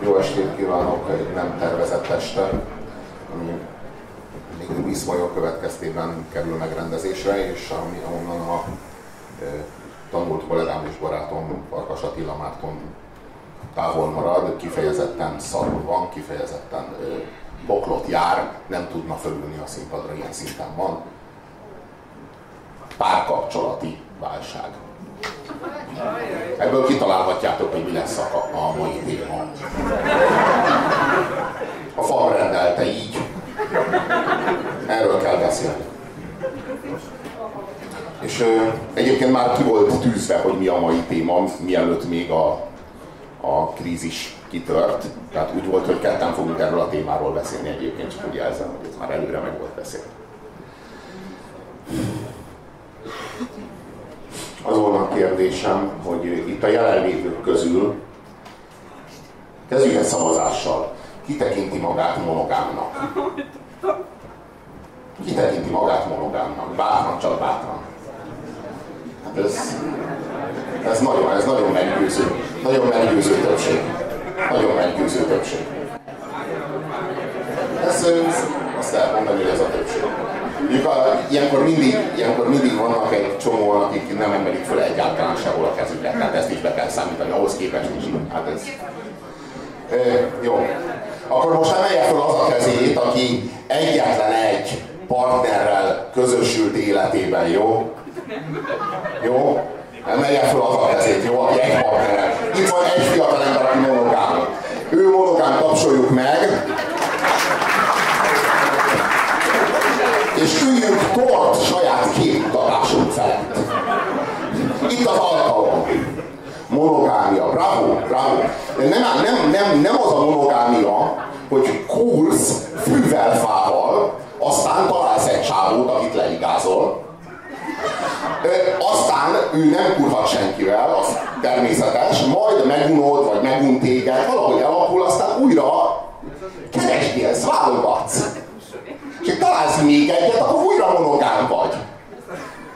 Jó estét kívánok egy nem tervezett este, ami még Viszmajor következtében kerül megrendezésre, és ami, ahonnan a e, tanult kollégám és barátom Farkas Attila Márton távol marad, kifejezetten szarul van, kifejezetten e, boklot jár, nem tudna fölülni a színpadra, ilyen szinten van. Párkapcsolati válság. Ebből kitalálhatjátok, hogy mi lesz a, a mai téma. A fal rendelte így. Erről kell beszélni. És ö, egyébként már ki volt tűzve, hogy mi a mai téma, mielőtt még a, a krízis kitört. Tehát úgy volt, hogy ketten fogunk erről a témáról beszélni egyébként, csak úgy jelzem, hogy ez már előre meg volt beszélni. Az volna a kérdésem, hogy itt a jelenlévők közül kezdjük szavazással. Ki tekinti magát monogámnak? Ki tekinti magát monogámnak? Bátran, csak bátran. Hát ez, ez nagyon, ez nagyon meggyőző. Nagyon meggyőző többség. Nagyon meggyőző többség. Ez, azt lehet hogy ez a többség. Mondjuk a, ilyenkor, mindig, ilyenkor mindig vannak egy csomó, akik nem emelik fel egyáltalán sehol a kezüket, tehát ezt is be kell számítani, ahhoz képest is. Hát ez... E, jó. Akkor most emelje fel az a kezét, aki egyetlen egy partnerrel közösült életében, jó? Jó? Emelje fel az a kezét, jó? Aki egy partnerrel. Itt van egy fiatal ember, aki monogám. Ő monogám, tapsoljuk meg. És üljünk tort saját képmutatásunk felett. Itt az alkalom. Monogámia. Bravo, bravo. De nem, nem, nem, nem az a monogámia, hogy kursz fűvel, fával, aztán találsz egy csávót, akit leigázol, aztán ő nem kurhat senkivel, az természetes, majd megunod, vagy megun téged, valahogy alakul, aztán újra keresgélsz, válogatsz és találsz még egyet, akkor újra monogám vagy.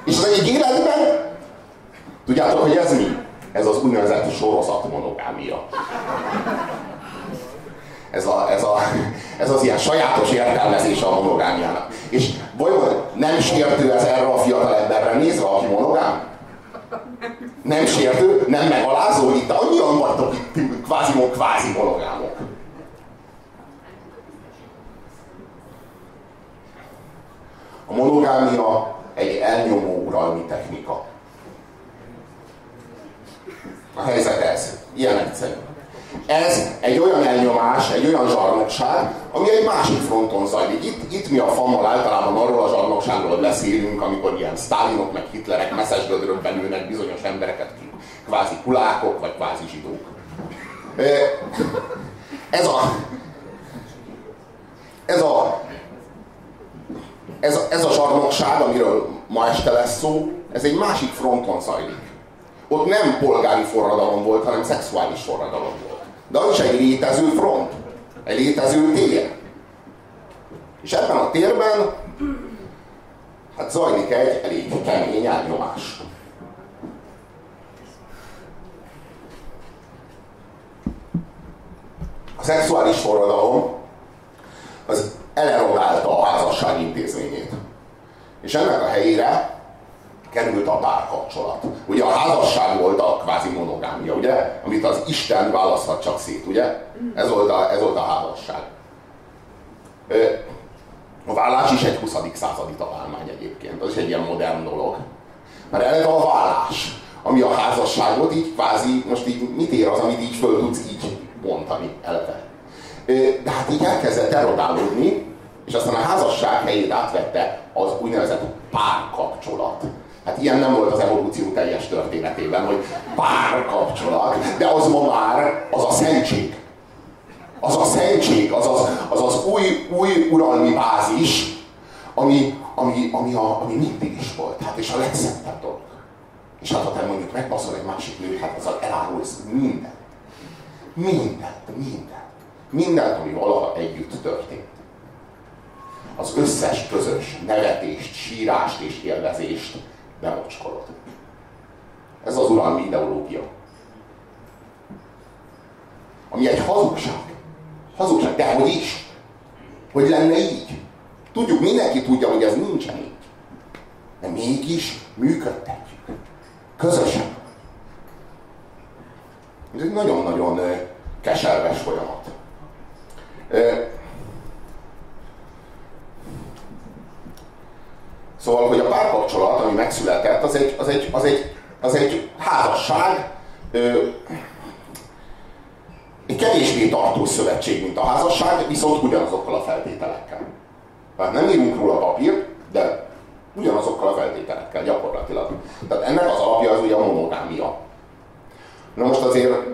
És az egyik életben, tudjátok, hogy ez mi? Ez az úgynevezett sorozat monogámia. Ez, a, ez, a, ez az ilyen sajátos értelmezése a monogámiának. És vajon nem sértő ez erre a fiatal emberre nézve, aki monogám? Nem sértő? Nem megalázó, itt annyian vagytok itt kvázi, kvázi monogámok. A monogámia egy elnyomó uralmi technika. A helyzet ez. Ilyen egyszerű. Ez egy olyan elnyomás, egy olyan zsarnokság, ami egy másik fronton zajlik. Itt, itt mi a fammal általában arról a zsarnokságról beszélünk, amikor ilyen Stalinok meg Hitlerek messzesgödrök belőnek bizonyos embereket, kvázi kulákok, vagy kvázi zsidók. Ez a, ez a ez, ez a zsarnokság, amiről ma este lesz szó, ez egy másik fronton zajlik. Ott nem polgári forradalom volt, hanem szexuális forradalom volt. De az is egy létező front, egy létező tér. És ebben a térben hát zajlik egy elég kemény elnyomás. A szexuális forradalom az elerogálta a házasság intézményét. És ennek a helyére került a párkapcsolat. Ugye a házasság volt a kvázi monogámia, ugye? Amit az Isten választhat csak szét, ugye? Ez volt a, ez volt a házasság. A vállás is egy 20. századi találmány egyébként, az is egy ilyen modern dolog. Mert eleve a vállás, ami a házasságot így kvázi, most így mit ér az, amit így föl tudsz így bontani eleve. De hát így elkezdett erodálódni, és aztán a házasság helyét átvette az úgynevezett párkapcsolat. Hát ilyen nem volt az evolúció teljes történetében, hogy párkapcsolat, de az ma már az a szentség. Az a szentség, az az, az, az új, új uralmi bázis, ami, ami, ami, a, ami mindig is volt. Hát és a legszentebb dolog. És hát ha te mondjuk megbaszol egy másik nőt, hát azzal elárulsz mindent. Mindent, mindent. Mindent, ami valaha együtt történt. Az összes közös nevetést, sírást és élvezést bemocskolod. Ez az uralmi ideológia. ami egy hazugság. Hazugság, de hogy is? Hogy lenne így? Tudjuk, mindenki tudja, hogy ez nincsen így. De mégis működtetjük. Közösen. Ez egy nagyon-nagyon keserves folyamat. Szóval, hogy a párkapcsolat, ami megszületett, az egy, az egy, az egy, az egy házasság, egy kevésbé tartós szövetség, mint a házasság, viszont ugyanazokkal a feltételekkel. Tehát nem írunk róla papírt, de ugyanazokkal a feltételekkel gyakorlatilag. Tehát ennek az alapja az ugye a monogámia. Na most azért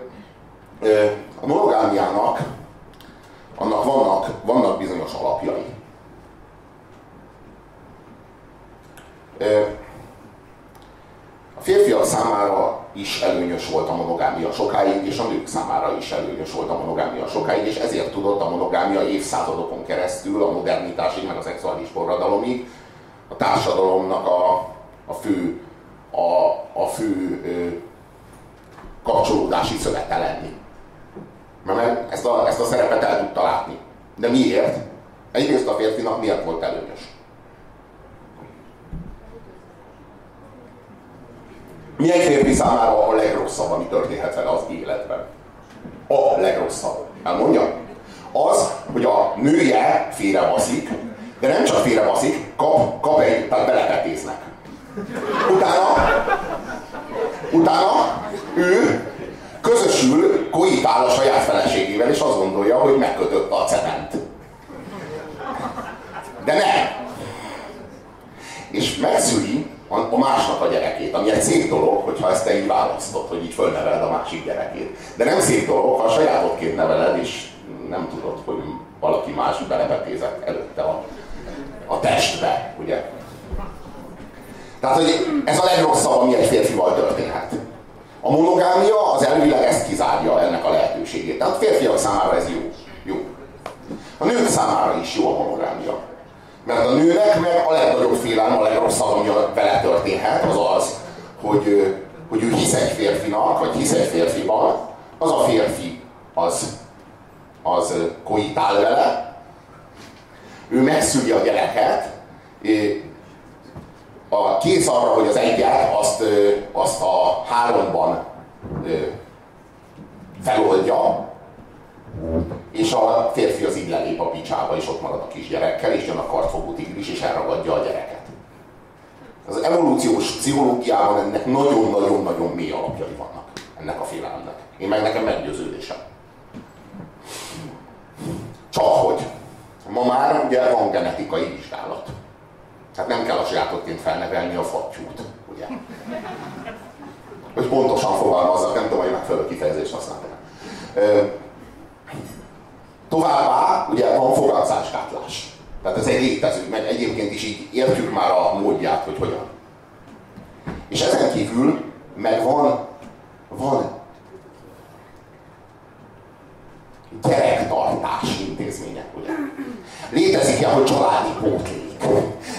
Létezik ilyen, hogy családi pótlék.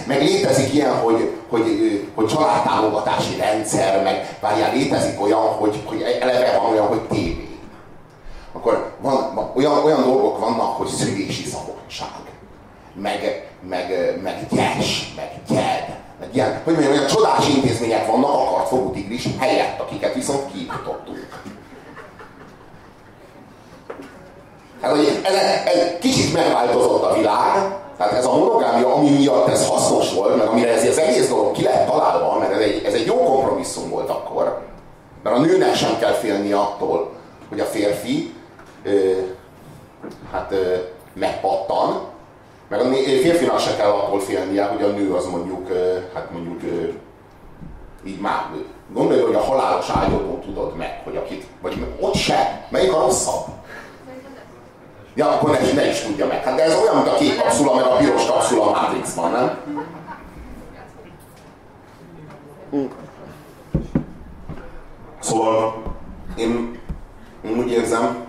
Meg létezik ilyen, hogy, hogy, hogy családtámogatási rendszer, meg várjál, létezik olyan, hogy, hogy eleve van olyan, hogy tévé akkor van, olyan, olyan dolgok vannak, hogy szülési szabadság, meg, meg, meg gyes, meg gyed, meg ilyen, hogy mondjam, olyan csodás intézmények vannak akart fogú tigris helyett, akiket viszont kiiktattunk. Tehát, hogy ez, ez kicsit megváltozott a világ, tehát ez a monogámia, ami miatt ez hasznos volt, meg amire ez az egész dolog ki lehet találva, mert ez egy, ez egy jó kompromisszum volt akkor, mert a nőnek sem kell félni attól, hogy a férfi ö, hát ö, megpattan, meg a férfinak se kell attól félnie, hogy a nő az mondjuk, ö, hát mondjuk ö, így már, gondolj, hogy a halálos ágyodon tudod meg, hogy akit, vagy ott se, melyik a rosszabb? Ja, akkor ne, ne is tudja meg. Hát de ez olyan, mint a kék kapszula, meg a piros kapszula a Matrixban, nem? Szóval én, én úgy érzem,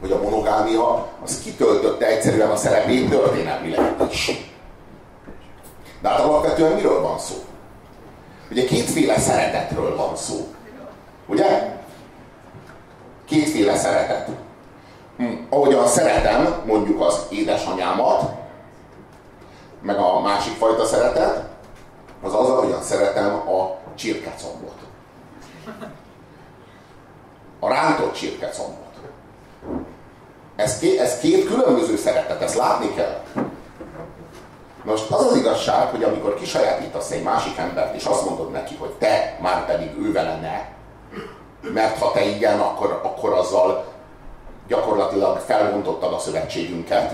hogy a monogámia az kitöltötte egyszerűen a szerepét történelmileg is. De hát alapvetően miről van szó? Ugye kétféle szeretetről van szó. Ugye? Kétféle szeretet. Hm, ahogyan szeretem mondjuk az édesanyámat, meg a másik fajta szeretet, az az, ahogyan szeretem a csirkecombot. A rántott csirkecombot. Ez, ké, ez két különböző szeretet, ezt látni kell. Most az az igazság, hogy amikor kisajátítasz egy másik embert, és azt mondod neki, hogy te már pedig ő vele ne, mert ha te igen, akkor, akkor azzal gyakorlatilag felbontottad a szövetségünket.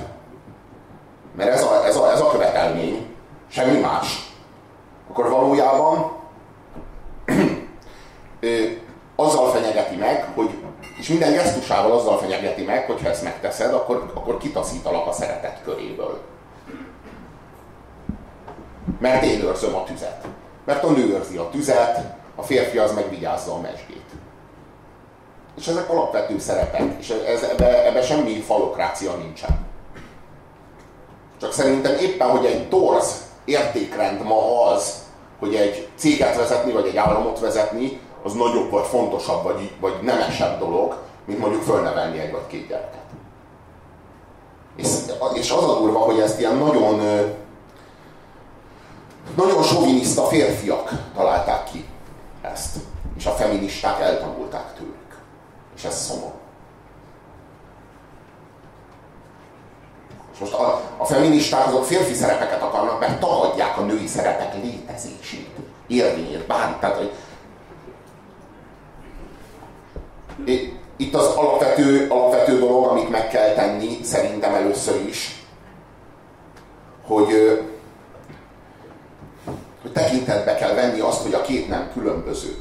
Mert ez a, ez a, ez a követelmény, semmi más. Akkor valójában azzal fenyegeti meg, hogy és minden gesztusával azzal fenyegeti meg, hogy ha ezt megteszed, akkor, akkor kitaszítalak a szeretet köréből. Mert én őrzöm a tüzet. Mert a nő őrzi a tüzet, a férfi az megvigyázza a mesgét. És ezek alapvető szerepek, és ez, ebbe, ebbe semmi falokrácia nincsen. Csak szerintem éppen, hogy egy torz értékrend ma az, hogy egy céget vezetni, vagy egy államot vezetni, az nagyobb, vagy fontosabb, vagy, vagy nemesebb dolog, mint mondjuk fölnevelni egy vagy két gyereket. És, és az a durva, hogy ezt ilyen nagyon nagyon soviniszta férfiak találták ki ezt. És a feministák eltanulták tőlük. És ez szomorú. És most a, a feministák azok férfi szerepeket akarnak, mert tagadják a női szerepek létezését, érvényét, bármi. Tehát, hogy itt az alapvető, alapvető dolog, amit meg kell tenni, szerintem először is, hogy, hogy tekintetbe kell venni azt, hogy a két nem különböző.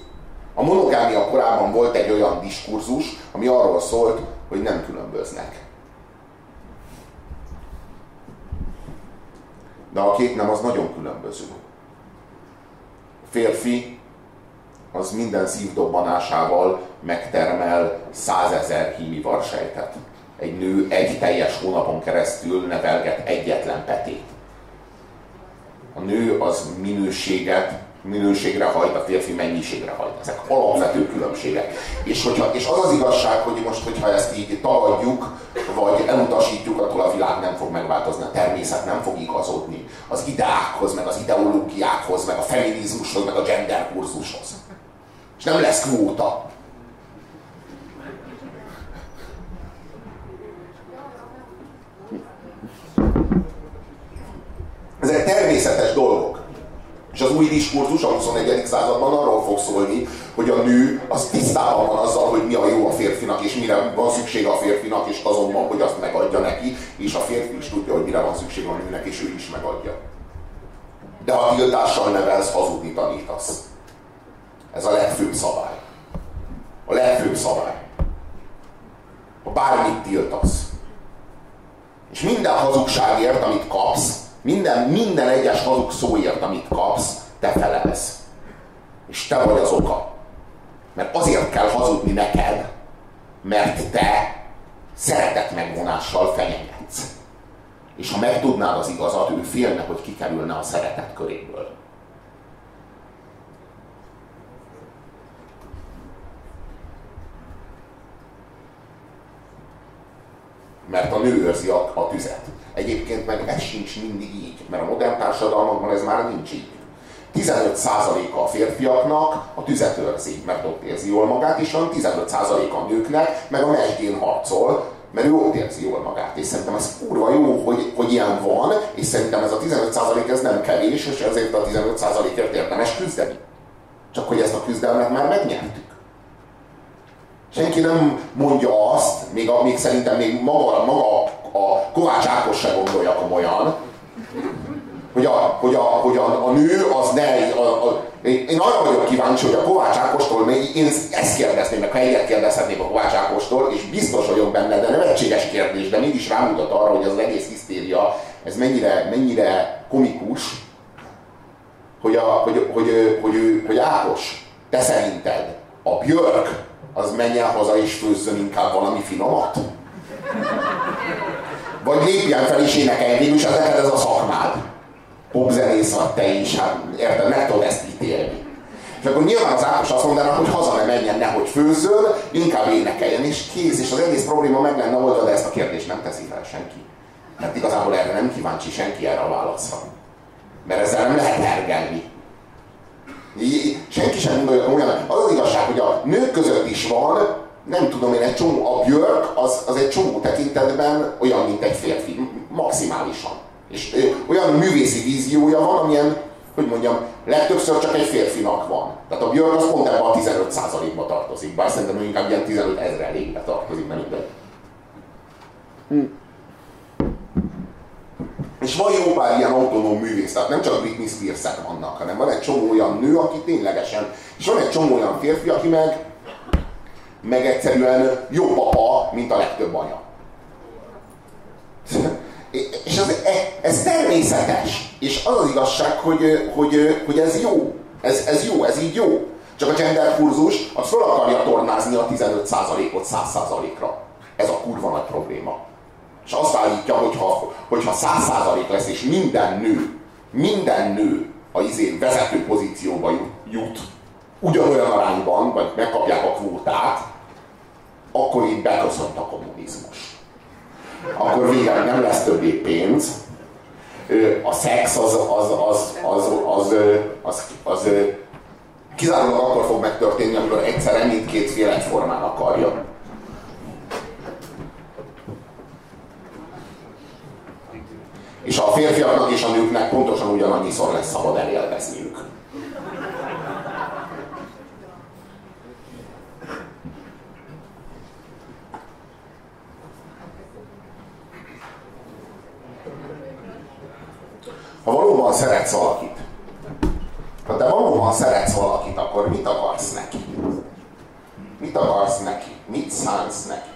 A monogámia korában volt egy olyan diskurzus, ami arról szólt, hogy nem különböznek. De a két nem az nagyon különböző. A férfi az minden szívdobbanásával megtermel százezer hímivarsejtet. Egy nő egy teljes hónapon keresztül nevelget egyetlen petét. A nő az minőséget, minőségre hajt, a férfi mennyiségre hajt. Ezek alapvető különbségek. És, hogyha, és az az igazság, hogy most, hogyha ezt így tagadjuk, vagy elutasítjuk, attól a világ nem fog megváltozni, a természet nem fog igazodni az ideákhoz, meg az ideológiákhoz, meg a feminizmushoz, meg a gender kurzushoz. És nem lesz kvóta. Ezek természetes dolgok. És az új diskurzus a 21. században arról fog szólni, hogy a nő az tisztában van azzal, hogy mi a jó a férfinak, és mire van szüksége a férfinak, és azonban, hogy azt megadja neki, és a férfi is tudja, hogy mire van szüksége a nőnek, és ő is megadja. De ha tiltással nevelsz, hazudni tanítasz. Ez a legfőbb szabály. A legfőbb szabály. Ha bármit tiltasz. És minden hazugságért, amit kapsz, minden, minden egyes hazug szóért, amit kapsz, te felelsz. És te vagy az oka. Mert azért kell hazudni neked, mert te szeretet megvonással fenyegetsz. És ha megtudnád az igazat, ő félne, hogy kikerülne a szeretet köréből. mert a nő őrzi a, a tüzet. Egyébként meg ez sincs mindig így, mert a modern társadalmakban ez már nincs így. 15%-a a férfiaknak a tüzet őrzi, mert ott érzi jól magát, és olyan 15%-a a nőknek, meg a mesdjén harcol, mert ő ott érzi jól magát. És szerintem ez kurva jó, hogy, hogy ilyen van, és szerintem ez a 15% ez nem kevés, és ezért a 15%-ért érdemes küzdeni. Csak hogy ezt a küzdelmet már megnyertük. Senki nem mondja azt, még, a, még szerintem még maga, maga a Kovács Ákos se gondolja komolyan, hogy a, hogy a, hogy a, a nő az ne... A, a, én arra vagyok kíváncsi, hogy a Kovács Ákostól én ezt kérdezném, meg ha egyet kérdezhetnék a Kovács Ákostól, és biztos vagyok benne, de nem egységes kérdés, de mégis rámutat arra, hogy az egész hisztéria, ez mennyire, mennyire komikus, hogy, a, hogy, hogy, hogy, hogy, hogy Ákos, te szerinted a Björk az menjen haza és főzzön inkább valami finomat? Vagy lépjen fel és énekeljen, végül is ez neked ez a szakmád. Popzenész vagy te is, hát érted, meg tudod ezt ítélni. És akkor nyilván az Ákos azt mondaná, hogy haza ne menjen, nehogy főzzön, inkább énekeljen, és kész, és az egész probléma meg lenne oldva, de ezt a kérdést nem teszi fel senki. Mert igazából erre nem kíváncsi senki erre a válaszra. Mert ezzel nem lehet hergelni. Senki sem gondolja olyan. Az az igazság, hogy a nők között is van, nem tudom én, egy csomó, a Björk az, az egy csomó tekintetben olyan, mint egy férfi, maximálisan. És olyan művészi víziója van, amilyen, hogy mondjam, legtöbbször csak egy férfinak van. Tehát a Björk az pont ebben a 15%-ba tartozik, bár szerintem inkább ilyen 15 ezrelékbe tartozik, nem mindegy. Hm. És van jó pár ilyen autonóm művész, tehát nem csak Britney spears vannak, hanem van egy csomó olyan nő, aki ténylegesen, és van egy csomó olyan férfi, aki meg, meg egyszerűen jobb apa, mint a legtöbb anya. És ez, ez természetes. És az az igazság, hogy, hogy, hogy ez jó. Ez, ez jó, ez így jó. Csak a gender kurzus az fel akarja tornázni a 15%-ot 100%-ra. Ez a kurva nagy probléma. És azt állítja, hogy ha, hogyha 100% lesz, és minden nő, minden nő a izé vezető pozícióba jut, jut ugyanolyan arányban, vagy megkapják a kvótát, akkor itt beköszönt a kommunizmus. Akkor végre nem lesz többé pénz, a szex az, az, az, az, az, az, az, az kizárólag akkor fog megtörténni, amikor egyszerre mindkét fél egyformán akarja. És a férfiaknak és a nőknek pontosan ugyanannyiszor lesz szabad elélvezniük. Ha valóban szeretsz valakit, ha te valóban szeretsz valakit, akkor mit akarsz neki? Mit akarsz neki? Mit szánsz neki?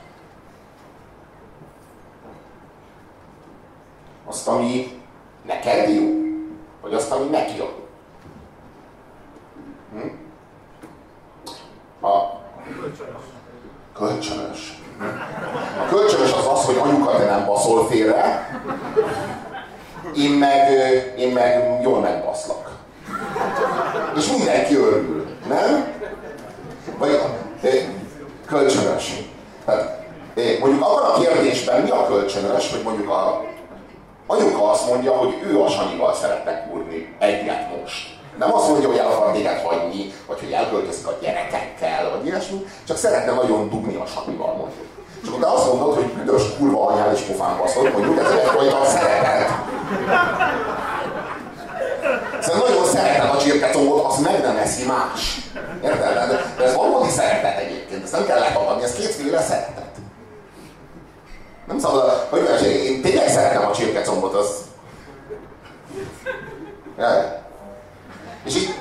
Azt, ami neked jó? Vagy azt, ami neki jó? Hm? A kölcsönös. A kölcsönös az az, hogy anyuka te nem baszol félre, én meg, én meg jól megbaszlak. És mindenki örül, nem? Vagy kölcsönös. Tehát mondjuk abban a kérdésben mi a kölcsönös, hogy mondjuk a anyuka azt mondja, hogy ő a Sanyival szeretne kurni egyet most. Nem azt mondja, hogy el akar téged hagyni, vagy hogy elköltözik a gyerekekkel, vagy ilyesmi, csak szeretne nagyon dugni a Sanyival mondjuk. És akkor te azt mondod, hogy büdös kurva anyál és pofán baszod, mondjuk ez egyfajta szeretet. Szóval nagyon szereted a csirkecombot, azt meg nem eszi más. Érted? De ez valódi szeretet egyébként, ezt nem kell letagadni, ez kétféle szeretet. Nem szabad, hogy mondjam, én tényleg szeretem a csirkecombot, az... Ja. És így...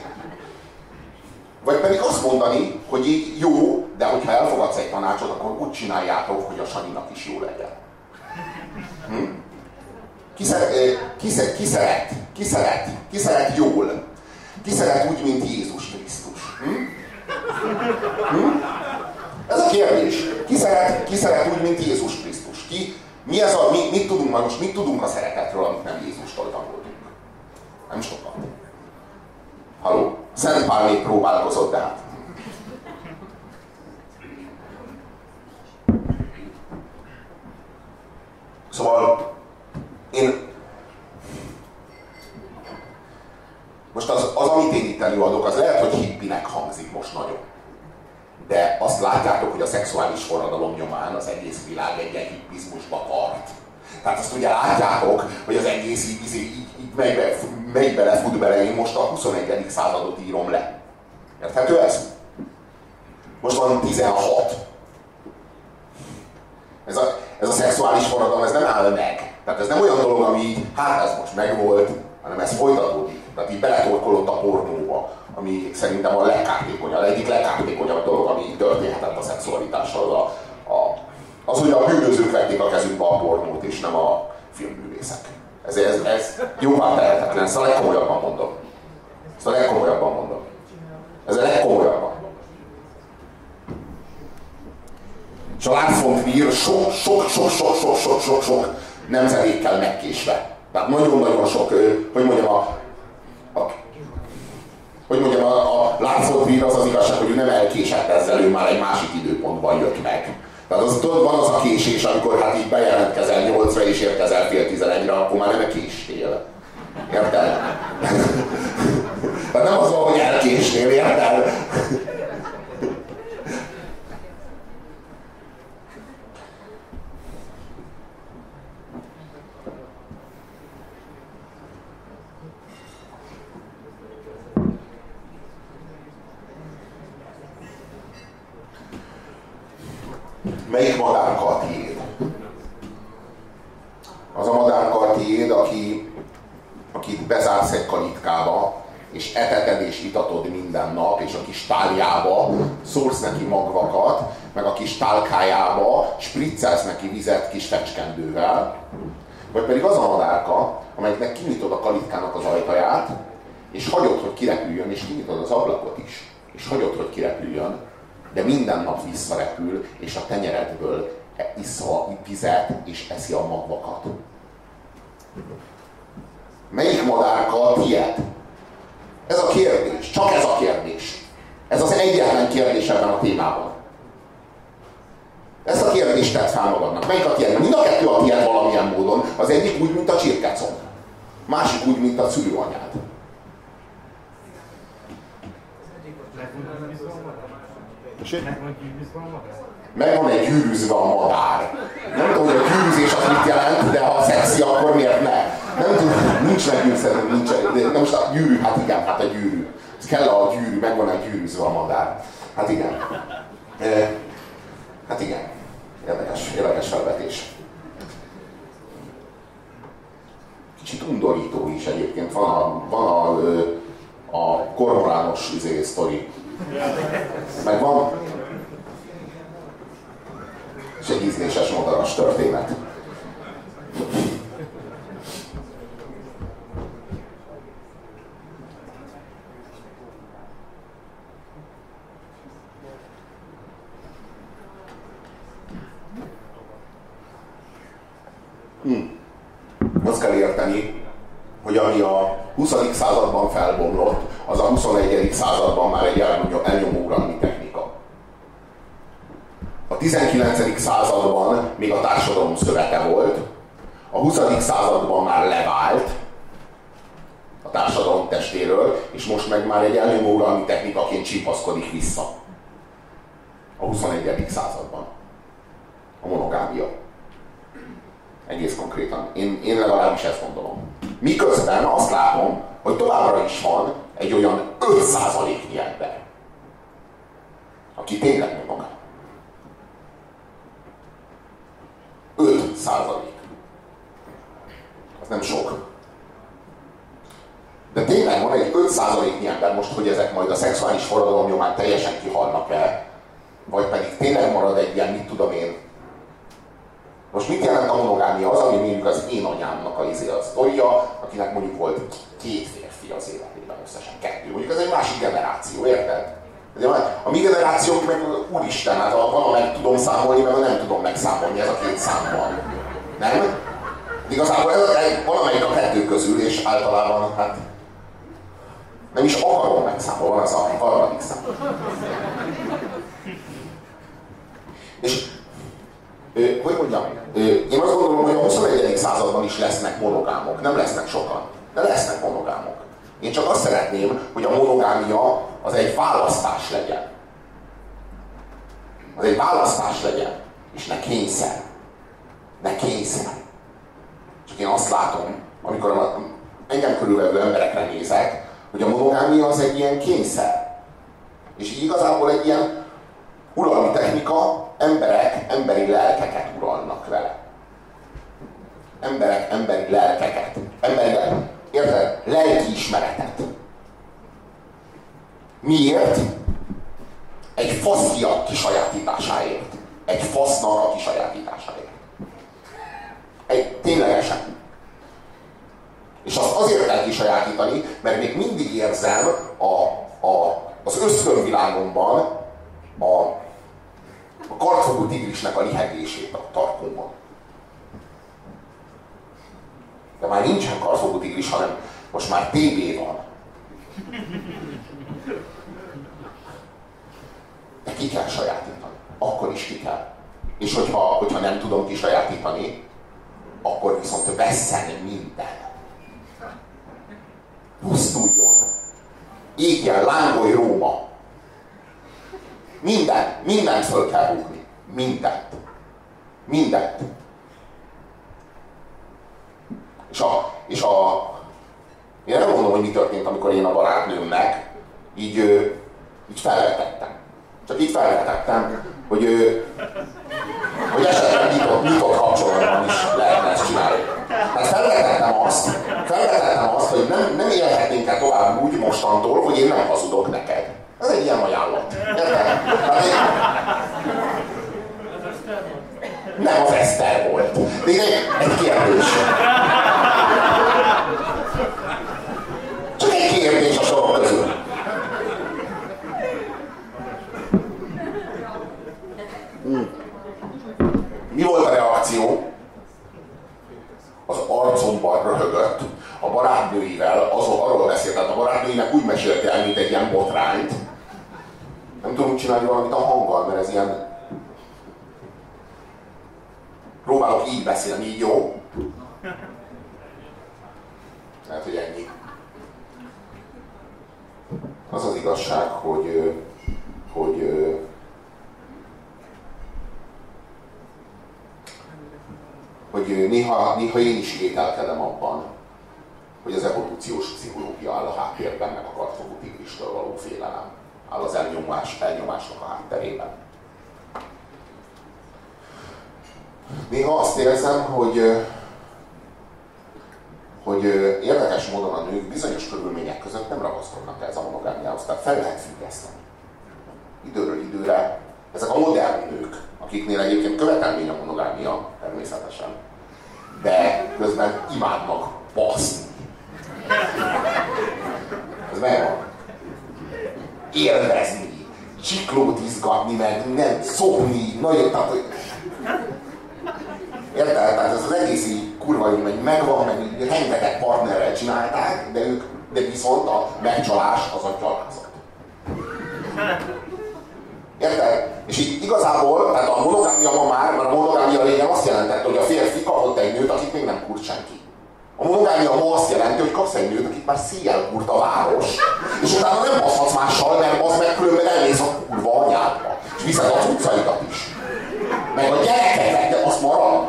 Vagy pedig azt mondani, hogy így jó, de hogyha elfogadsz egy tanácsot, akkor úgy csináljátok, hogy a Sanyinak is jó legyen. Hm? Ki, szeret, ki, szeret, ki, szeret, ki szeret, ki szeret jól, ki szeret úgy, mint Jézus Krisztus. Hm? Hm? Ez a kérdés. Ki szeret, ki szeret úgy, mint Jézus Krisztus? Ki, mi ez a, mi, mit tudunk most, mit tudunk a szeretetről, amit nem Jézustól tanultunk? Nem sokat. Haló? Szent Pál még próbálkozott, de hát. Szóval én most az, az, amit én itt előadok, az lehet, hogy hippinek hangzik most nagyon. De azt látjátok, hogy a szexuális forradalom nyomán az egész világ egy hippizmusba tart. Tehát azt ugye látjátok, hogy az egész így, így, így megy, be, megy bele, fut bele, én most a 21. századot írom le. Érthető ez? Most van 16. Ez a, ez a szexuális forradalom, ez nem áll meg. Tehát ez nem olyan dolog, ami így, hát ez most megvolt, hanem ez folytatódik. Tehát így beletorkolott a pornóba, ami szerintem a legkártékonyabb, egyik legkártékonyabb dolog, ami történhetett a szexualitással. A, a, az, hogy a bűnözők vették a kezükbe a pornót, és nem a filmművészek. Ez, ez, ez jóvá tehetetlen, ezt a legkomolyabban mondom. Ezt a legkomolyabban mondom. Ez a legkomolyabban. Család Trier sok, sok, sok, sok, sok, sok, sok, sok nemzedékkel megkésve. Tehát nagyon-nagyon sok, hogy mondjam, a, a, hogy mondjam, a, a Lars az az igazság, hogy ő nem elkésett ezzel, ő már egy másik időpontban jött meg. Tehát az, tudod, van az a késés, amikor hát így bejelentkezel nyolcra és érkezel fél tizenegyre, akkor már nem késtél. Érted? Tehát nem az van, hogy elkéstél, érted? Melyik madárka a tiéd? Az a madárka a tiéd, aki, akit bezársz egy kalitkába, és eteted és itatod minden nap, és a kis táljába szórsz neki magvakat, meg a kis tálkájába spriccelsz neki vizet kis fecskendővel, vagy pedig az a madárka, amelynek kinyitod a kalitkának az ajtaját, és hagyod, hogy kirepüljön, és kinyitod az ablakot is, és hagyod, hogy kirepüljön, de minden nap visszarepül, és a tenyeredből issza a vizet, és eszi a magvakat. Melyik madárka a tiéd? Ez a kérdés. Csak ez a kérdés. Ez az egyetlen kérdés ebben a témában. Ezt a kérdést tett fel magadnak. Melyik a tiéd? Mind a kettő a tiéd valamilyen módon. Az egyik úgy, mint a csirkecom. Másik úgy, mint a szülőanyád. Meg van egy gyűrűzve a madár. Nem tudom, hogy a gyűrűzés az mit jelent, de ha szexi, akkor miért ne? Nem tudom, nincs meg gyűrű, nincs, de most a gyűrű, hát igen, hát a gyűrű. Ez kell a gyűrű, meg van egy gyűrűzve a madár. Hát igen. E, hát igen. Érdekes, érdekes felvetés. Kicsit undorító is egyébként. Van a, van a, a kormorános izé, sztori meg van. És egy ízléses madaras történet. Hmm. Azt kell érteni, hogy ami a 20. században felbomlott, az a 21. században már egy elnyomó uralmi technika. A 19. században még a társadalom szövete volt, a 20. században már levált a társadalom testéről, és most meg már egy elnyomó uralmi technikaként csípaszkodik vissza. A 21. században. A monogámia. Egész konkrétan. Én, én legalábbis ezt gondolom. Miközben azt látom, hogy továbbra is van egy olyan 5%-nyi ember, aki tényleg monogám. 5 százalék. Az nem sok. De tényleg van egy 5 százaléknyi ember most, hogy ezek majd a szexuális forradalom nyomán teljesen kihalnak el, vagy pedig tényleg marad egy ilyen, mit tudom én, most mit jelent a monogámia? Az, ami mondjuk az én anyámnak a, izé, a akinek mondjuk volt két férfi az életében összesen, kettő. Mondjuk ez egy másik generáció, érted? A mi generációnk meg úristen, hát meg tudom számolni, meg nem tudom megszámolni, ez a két számban. Nem? Igazából ez egy, valamelyik a kettő közül, és általában hát nem is akarom megszámolni, van az a harmadik szám. És hogy mondjam, én azt gondolom, hogy a 21. században is lesznek monogámok. Nem lesznek sokan, de lesznek monogámok. Én csak azt szeretném, hogy a monogámia az egy választás legyen. Az egy választás legyen, és ne kényszer. Ne kényszer. Csak én azt látom, amikor a, engem körülvevő emberekre nézek, hogy a monogámia az egy ilyen kényszer. És így igazából egy ilyen uralmi technika, emberek emberi lelkeket uralnak vele. Emberek emberi lelkeket. Emberi, érted? Lelki ismeretet. Miért? Egy faszia kisajátításáért. Egy fasznak a kisajátításáért. Egy ténylegesen. És azt azért kell kisajátítani, mert még mindig érzem a, a, az ösztönvilágomban a a kartfogó tigrisnek a lihegését a tarkomban. De már nincsen kartfogó tigris, hanem most már TB van. De ki kell sajátítani. Akkor is ki kell. És hogyha, hogyha nem tudom kisajátítani, akkor viszont vesszen minden. Pusztuljon. Égjen, lángolj Róma. Minden, mindent föl kell rúgni. Mindent. Mindent. És a, és a, én nem mondom, hogy mi történt, amikor én a barátnőmnek így, így felvetettem. Csak így felvetettem, hogy, hogy esetleg nyitott, nyitott kapcsolatban is lehetne ezt csinálni. Tehát felvetettem azt, felvetettem azt, hogy nem, nem élhetnénk el tovább úgy mostantól, hogy én nem hazudok neked. Egy ilyen ajánlat. Nem, az Eszter volt. De egy, egy kérdés. Csak egy kérdés a sorok közül. Mi volt a reakció? Az arcomban röhögött, a barátnőivel azon, arról beszélt, tehát a barátnőinek úgy mesélte el, mint egy ilyen botrányt. Nem tudom csinálni valamit a hanggal, mert ez ilyen... Próbálok így beszélni, így jó? Hát, hogy ennyi. Az az igazság, hogy, hogy hogy néha, néha én is ételkedem abban, hogy az evolúciós pszichológia áll a háttérben, meg a kartfogó tigristől való félelem áll az elnyomás, elnyomásnak a hátterében. Néha azt érzem, hogy, hogy érdekes módon a nők bizonyos körülmények között nem ragaszkodnak ez a monogámiához, tehát fel lehet függeszteni. Időről időre ezek a modern nők, akiknél egyébként követelmény a monogámia, természetesen, de közben imádnak baszni. Ez megvan. Élvezni, csiklót izgatni, meg nem szopni, nagyon, tehát. Érted? Tehát ez az egész így kurva jó, meg megvan, meg rengeteg partnerrel csinálták, de ők, de viszont a megcsalás az a gyalázat. Érted? És így igazából, tehát a monogámia ma már, mert a monogámia lényeg azt jelentette, hogy a férfi kapott egy nőt, akit még nem kurt senki. A monogámia ma azt jelenti, hogy kapsz egy nőt, akit már széjjel a város, és utána nem baszhatsz mással, mert az meg különben elmész a kurva anyádba. És viszed a cuccaidat is. Meg a gyerekeket, de azt marad.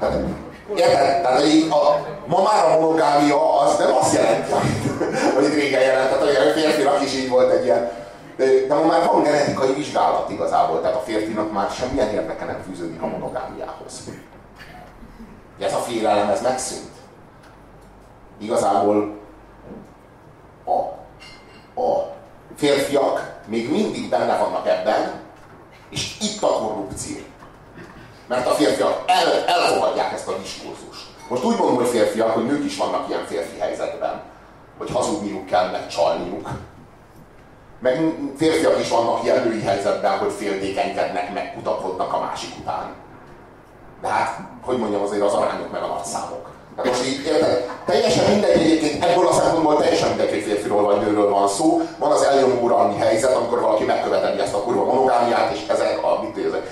Hát, érted? Tehát így a, ma már a monogámia az nem azt jelenti, amit régen jelentett, hogy a férfinak is így volt egy ilyen de ma már van genetikai vizsgálat igazából, tehát a férfinak már semmilyen érdeke nem fűződik a monogámiához. Ez a félelem, ez megszűnt. Igazából a, a férfiak még mindig benne vannak ebben, és itt a korrupció. Mert a férfiak el, elfogadják ezt a diskurzust. Most úgy mondom, hogy férfiak, hogy nők is vannak ilyen férfi helyzetben, hogy hazudniuk kell, meg csalniuk. Meg férfiak is vannak ilyen női helyzetben, hogy féltékenykednek, meg kutakodnak a másik után. De hát, hogy mondjam, azért az arányok meg a nagy számok. Tehát most így, érted? Teljesen mindegy egyébként, ebből a szempontból teljesen mindegy, hogy férfiról vagy nőről van szó. Van az elnyomó uralmi helyzet, amikor valaki megköveteli ezt a kurva monogámiát, és ezek a, mit ezek,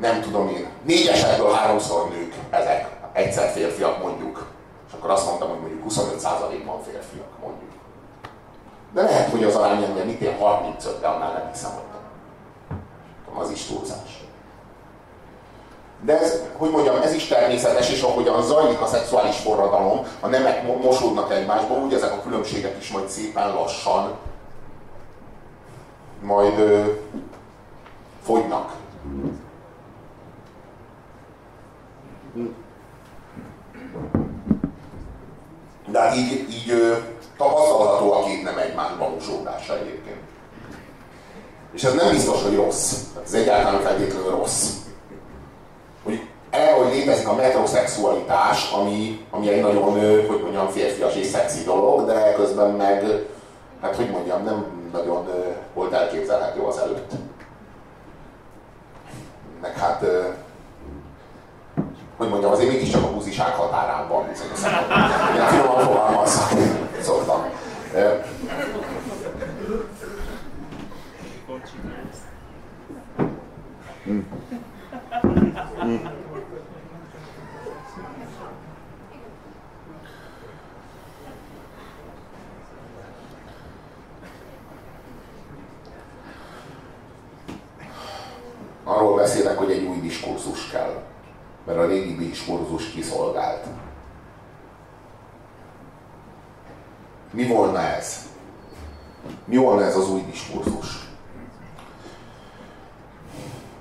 nem tudom én, négy esetből háromszor nők ezek, egyszer férfiak mondjuk. És akkor azt mondtam, hogy mondjuk 25%-ban férfiak mondjuk. De lehet, hogy az arány ennél mit én 35, de annál nem hiszem, hogy az is túlzás. De ez, hogy mondjam, ez is természetes, és ahogyan zajlik a szexuális forradalom, a nemek mosódnak egymásba, úgy ezek a különbségek is majd szépen lassan majd ö, fogynak. De így, így tapasztalható a két nem egymásba mosódása egyébként. És ez nem biztos, hogy rossz. Ez egyáltalán feltétlenül rossz. Hogy el, hogy létezik a metrosexualitás, ami, ami egy nagyon, hogy mondjam, férfias és szexi dolog, de közben meg, hát hogy mondjam, nem nagyon volt elképzelhető az előtt. Meg hát, hogy mondjam, azért mégiscsak a buziság határán van bizonyos Én finoman fogalmazom, Szóval. szoktam. Hm. Mm. Hm. Mm. Arról beszélek, hogy egy új diskurzus kell, mert a régi diskurzus kiszolgált. Mi volna ez? Mi volna ez az új diskurzus?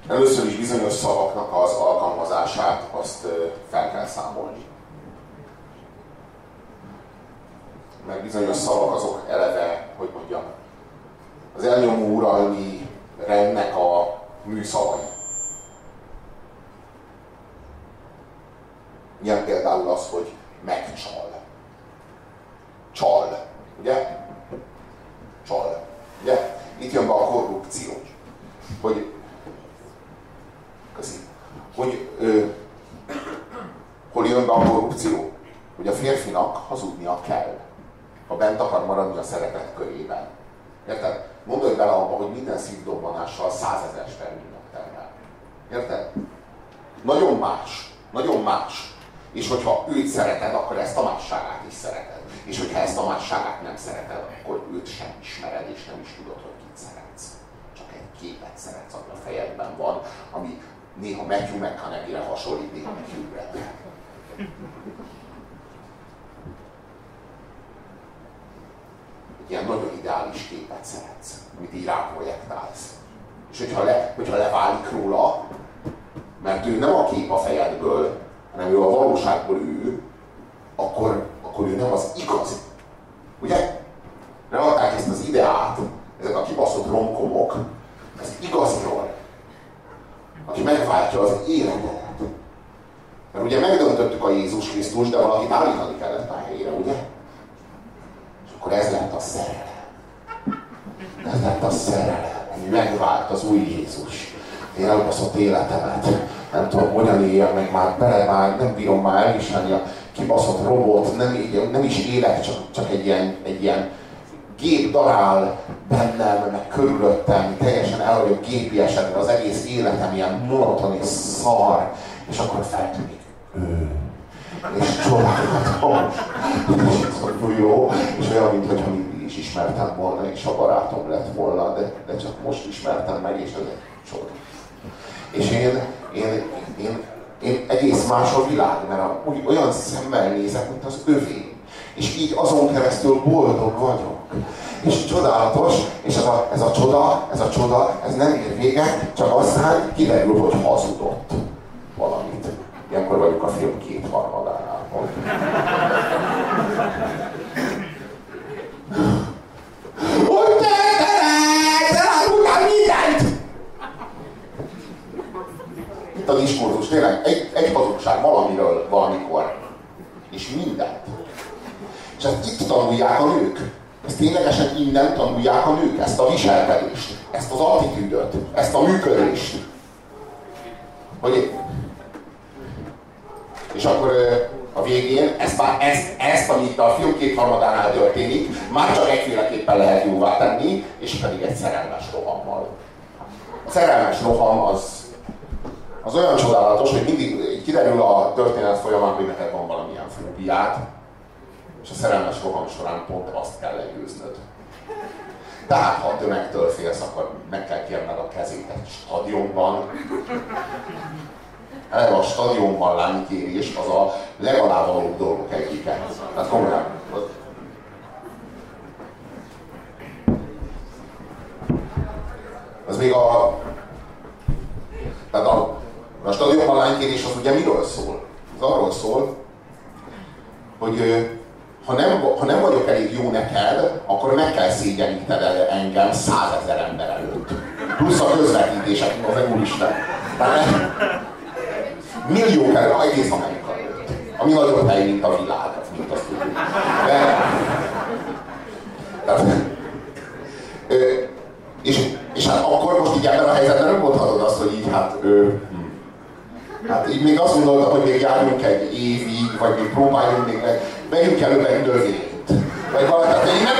Először is bizonyos szavaknak az alkalmazását azt fel kell számolni. Mert bizonyos szavak azok eleve, hogy mondjam, az elnyomó uralmi rendnek a műszavai. Ilyen például az, hogy megcsal. Csal. Ugye? Csal. Ugye? Itt jön be a korrupció. Hogy Köszi. Hogy ö, hol jön be a korrupció? Hogy a férfinak hazudnia kell, ha bent akar maradni a szeretet körében. Érted? Gondolj bele abba, hogy minden szívdobbanással százezer spermínnak termel. Érted? Nagyon más. Nagyon más. És hogyha őt szereted, akkor ezt a másságát is szereted. És hogyha ezt a másságát nem szereted, akkor őt sem ismered, és nem is tudod, hogy kit szeretsz. Csak egy képet szeretsz, ami a fejedben van, ami néha Matthew McConaughey-re hasonlít, néha Hugh Grant. Ilyen nagyon ideális képet szeretsz, amit így ráprojektálsz. És hogyha, le, hogyha leválik róla, mert ő nem a kép a fejedből, hanem ő a valóságból ő, akkor, akkor ő nem az igazi. Ugye? Leadták ezt az ideát, ezek a kibaszott romkomok, ez igaziról aki megváltja az életet. Mert ugye megdöntöttük a Jézus Krisztus, de valakit állítani kellett a helyére, ugye? És akkor ez lett a szerelem. Ez lett a szerelem, ami megvált az új Jézus. Én elbaszott életemet. Nem tudom, hogyan éljem meg már bele, már nem bírom már elviselni a kibaszott robot, nem, nem is élek, csak, csak egy ilyen, egy ilyen gép darál bennem, meg körülöttem, teljesen el vagyok gépiesedve, az egész életem ilyen monoton és szar, és akkor feltűnik ő. És csodálhatom. És jó, és olyan, mintha mindig is ismertem volna, és a barátom lett volna, de, de csak most ismertem meg, és ez egy csoda. És én, én, én, én egész más a világ, mert a, olyan szemmel nézek, mint az övé. És így azon keresztül boldog vagyok és csodálatos, és ez a, ez a csoda, ez a csoda, ez nem ér véget, csak aztán kiderül, hogy hazudott valamit. Ilyenkor vagyunk a film kétharmadánál. Hogy te, te, elárultál mindent! A diskurzus, tényleg, egy, egy hazugság valamiről, valamikor. És mindent. És ezt itt tanulják a nők. Ezt ténylegesen innen tanulják a nők, ezt a viselkedést, ezt az attitűdöt, ezt a működést. Hogy és akkor a végén ezt, már, ezt, ezt, ami itt a film kétharmadánál történik, már csak egyféleképpen lehet jóvá tenni, és pedig egy szerelmes rohammal. A szerelmes roham az, az olyan csodálatos, hogy mindig kiderül a történet folyamán, hogy neked van valamilyen fóbiát, és a szerelmes roham során pont azt kell legyőznöd. Tehát, ha a tömegtől félsz, akkor meg kell kérned a kezét egy stadionban. Eleve a stadionban lánykérés az a legalább dolgok egyike. Tehát komolyan. Az még a... Tehát a, a lánykérés az ugye miről szól? Az arról szól, hogy ha nem, ha nem vagyok elég jó neked, akkor meg kell szégyeníted engem százezer ember előtt. Plusz a közvetítések, az úristen. Tehát millió kell, egész Amerika előtt. Ami nagyobb hely, mint a világ, mint azt tudjuk. De, tehát, és, és hát akkor most így ebben a helyzetben nem mondhatod azt, hogy így hát ő, Hát gondoltam, hogy még járjunk egy évig, vagy még próbáljunk még meg, vegyünk előbb egy növényt. Vagy valami, tehát én nem,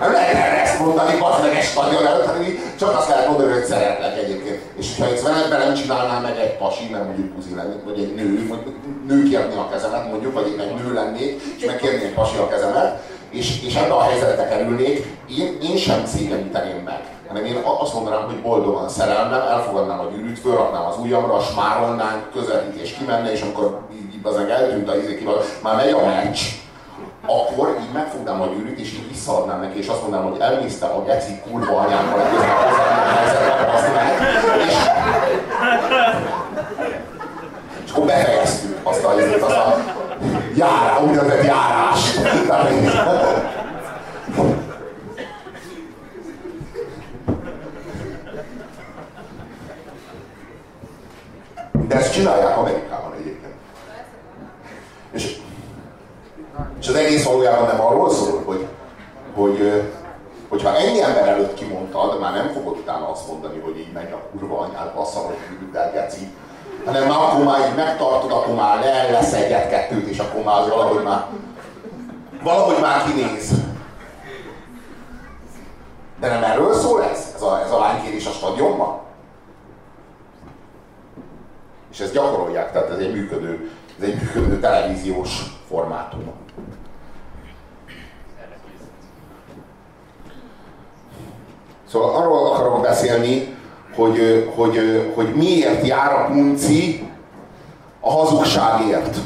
nem lehet erre ezt mondani, az meg stadion előtt, hanem csak azt lehet mondani, hogy szeretlek egyébként. És ha ezt veled nem csinálná meg egy pasi, nem mondjuk buzi lenni, vagy egy nő, vagy nő kérni a kezemet, mondjuk, vagy én egy nő lennék, és megkérni egy pasi a kezemet, és, és ebbe a helyzetbe kerülnék, én, én sem szégyeníteném meg hanem én azt mondanám, hogy boldogan szerelmem, elfogadnám a gyűrűt, fölraknám az ujjamra, smárolnánk, közvetítés kimenne, és amikor az eltűnt a izé már megy a meccs, akkor így megfognám a gyűrűt, és így visszaadnám neki, és azt mondanám, hogy elnézte a geci kurva anyámmal a helyzetet, azt meg, és, és akkor befejeztük azt a, azt a járá, úgynevezett járás. De ezt csinálják Amerikában egyébként. És, és az egész valójában nem arról szól, hogy, hogy hogyha ennyi ember előtt kimondtad, már nem fogod utána azt mondani, hogy így megy a kurva anyád, bassza, hogy el geci. Hanem már akkor már így megtartod, akkor már le lesz egyet-kettőt, és akkor már az valahogy már valahogy már kinéz. De nem erről szól ez? Ez a, ez a lánykérés a stadionban? És ezt gyakorolják, tehát ez egy működő, ez egy működő televíziós formátum. Szóval arról akarok beszélni, hogy, hogy, hogy miért jár a punci a hazugságért.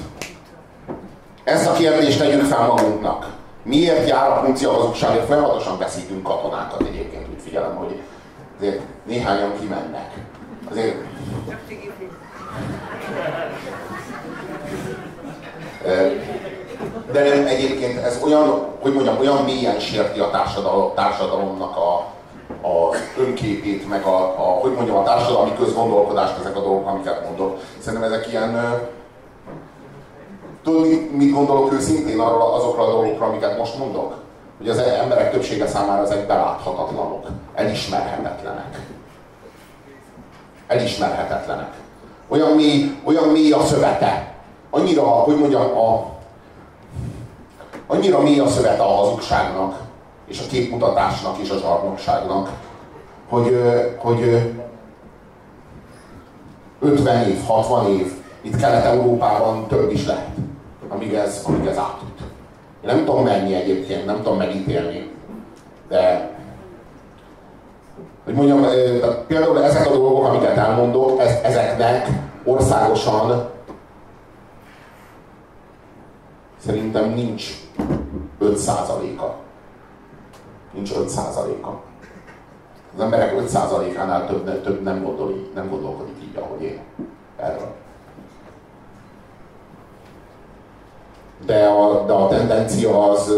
Ezt a kérdést tegyük fel magunknak. Miért jár a punci a hazugságért? Folyamatosan veszítünk katonákat egyébként, úgy figyelem, hogy azért néhányan kimennek. Azért de nem egyébként ez olyan, hogy mondjam, olyan mélyen sérti a társadalom, társadalomnak a, a önképét, meg a, a, hogy mondjam, a társadalmi közgondolkodást ezek a dolgok, amiket mondok. Szerintem ezek ilyen, tudod, mit gondolok őszintén arról azokra a dolgokra, amiket most mondok? Hogy az emberek többsége számára ezek beláthatatlanok, elismerhetetlenek. Elismerhetetlenek. Olyan mély, olyan mély a szövete. Annyira, hogy mondjam, a, annyira mély a szövete a hazugságnak, és a képmutatásnak, és a zsarnokságnak, hogy, hogy 50 év, 60 év, itt Kelet-Európában több is lehet, amíg ez, amíg ez átüt. Én nem tudom mennyi egyébként, nem tudom megítélni, de hogy mondjam, például ezek a dolgok, amiket elmondok, ez, ezeknek országosan szerintem nincs 5%-a. Nincs 5%-a. Az emberek 5%-ánál több, több nem, gondol, nem gondolkodik így, ahogy én erről. De a, de a tendencia az,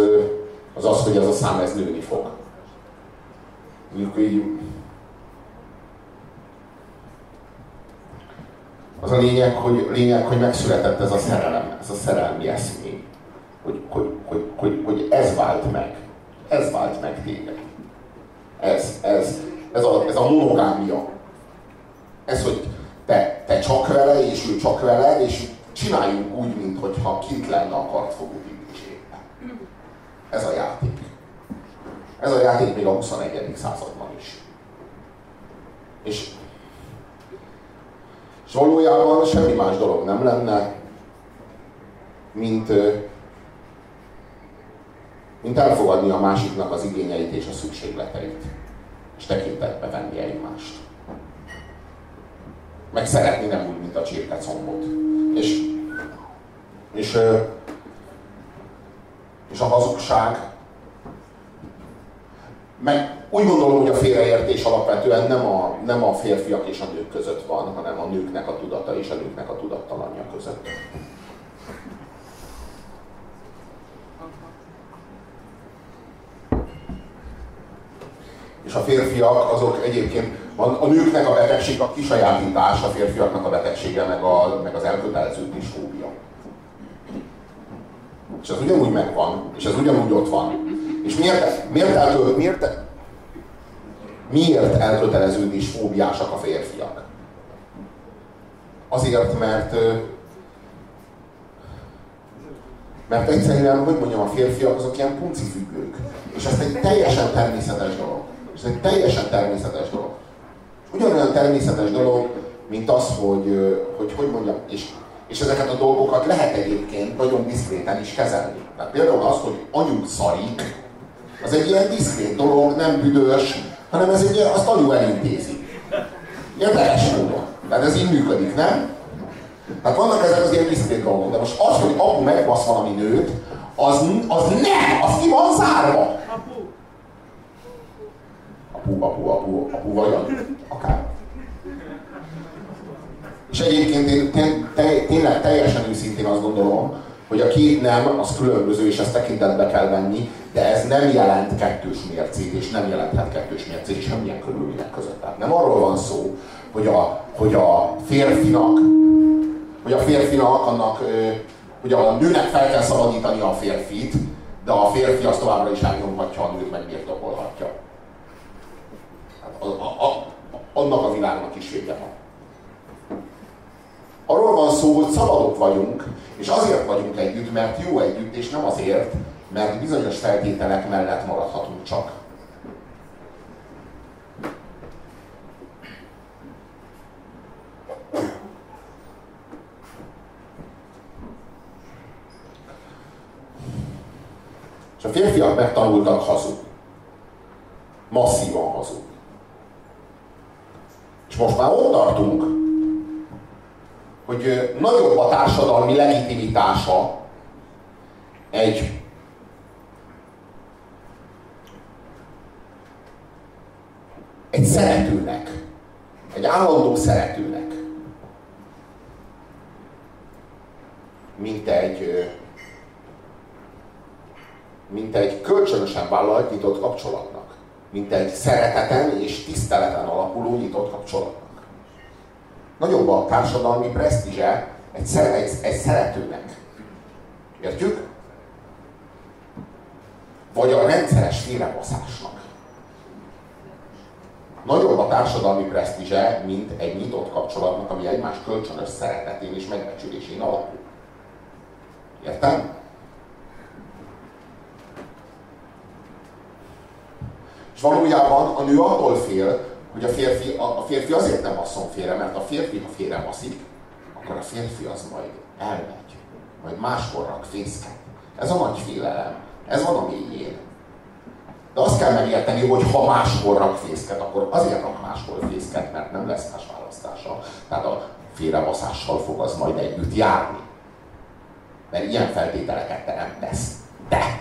az az, hogy ez a szám ez nőni fog. Mondjuk így Az a lényeg, hogy, lényeg, hogy megszületett ez a szerelem, ez a szerelmi eszmény. Hogy, hogy, hogy, hogy, hogy ez vált meg. Ez vált meg téged. Ez, ez, ez, a, ez a monogámia. Ez, hogy te, te csak vele, és ő csak vele, és csináljunk úgy, mintha kint lenne a kartfogó. Ez a játék. Ez a játék még a 21. században is. És és valójában semmi más dolog nem lenne, mint, mint elfogadni a másiknak az igényeit és a szükségleteit, és tekintetbe venni egymást. Meg szeretni nem úgy, mint a csirkecombot. És, és, és a hazugság, meg úgy gondolom, hogy a félreértés alapvetően nem a, nem a férfiak és a nők között van, hanem a nőknek a tudata és a nőknek a tudattalanja között. És a férfiak azok egyébként, a, nőknek a betegség a kisajátítás, a férfiaknak a betegsége, meg, a, meg az elköteleződés fóbia. És ez ugyanúgy megvan, és ez ugyanúgy ott van. És miért, miért, eltölt, miért, Miért elköteleződés fóbiásak a férfiak? Azért, mert Mert egyszerűen, hogy mondjam, a férfiak azok ilyen puncifüggők. És ez egy teljesen természetes dolog. Ez egy teljesen természetes dolog. Ugyanolyan természetes dolog, mint az, hogy hogy, hogy mondjam, és, és ezeket a dolgokat lehet egyébként nagyon diszkréten is kezelni. Tehát például az, hogy anyuk szarik, az egy ilyen diszkrét dolog, nem büdös, hanem ez egy, azt anyu elintézi. Érdekes módon. Tehát ez így működik, nem? Tehát vannak ezek az ilyen diszkrét dolgok, de most az, hogy apu megbasz valami nőt, az, az nem, az ki van zárva. Apu. Apu, apu, apu, apu vagy akár. És egyébként én tényleg teljesen őszintén azt gondolom, hogy a két nem, az különböző, és ezt tekintetbe kell venni, de ez nem jelent kettős mércét, és nem jelenthet kettős mércét semmilyen körülmények között. Tehát nem arról van szó, hogy a, hogy a férfinak, hogy a férfinak annak, hogy a nőnek fel kell szabadítani a férfit, de a férfi azt továbbra is elnyomhatja, a nőt megbirtokolhatja. Hát a, a, a, annak a világnak is vége van. Arról van szó, hogy szabadok vagyunk, és azért vagyunk együtt, mert jó együtt, és nem azért, mert bizonyos feltételek mellett maradhatunk csak. És a férfiak megtanultak hazudni. Masszívan hazudni. És most már ott tartunk, hogy nagyobb a társadalmi legitimitása egy egy szeretőnek, egy állandó szeretőnek, mint egy mint egy kölcsönösen vállalt nyitott kapcsolatnak, mint egy szereteten és tiszteleten alapuló nyitott kapcsolatnak. Nagyobb a társadalmi presztízse egy, egy, egy szeretőnek. Értjük? Vagy a rendszeres félrebaszásnak. Nagyobb a társadalmi presztízse, mint egy nyitott kapcsolatnak, ami egymás kölcsönös szeretetén és megbecsülésén alapul. Értem? És valójában a nő attól fél, hogy a férfi, a, a férfi azért nem basszon félre, mert a férfi, ha félre baszik, akkor a férfi az majd elmegy, majd máskor rak fészket. Ez a nagy félelem. Ez van a mélyén. De azt kell megérteni, hogy ha máskor rak fészket, akkor azért rak máskor fészket, mert nem lesz más választása. Tehát a félrebaszással fog az majd együtt járni. Mert ilyen feltételeket teremtesz. De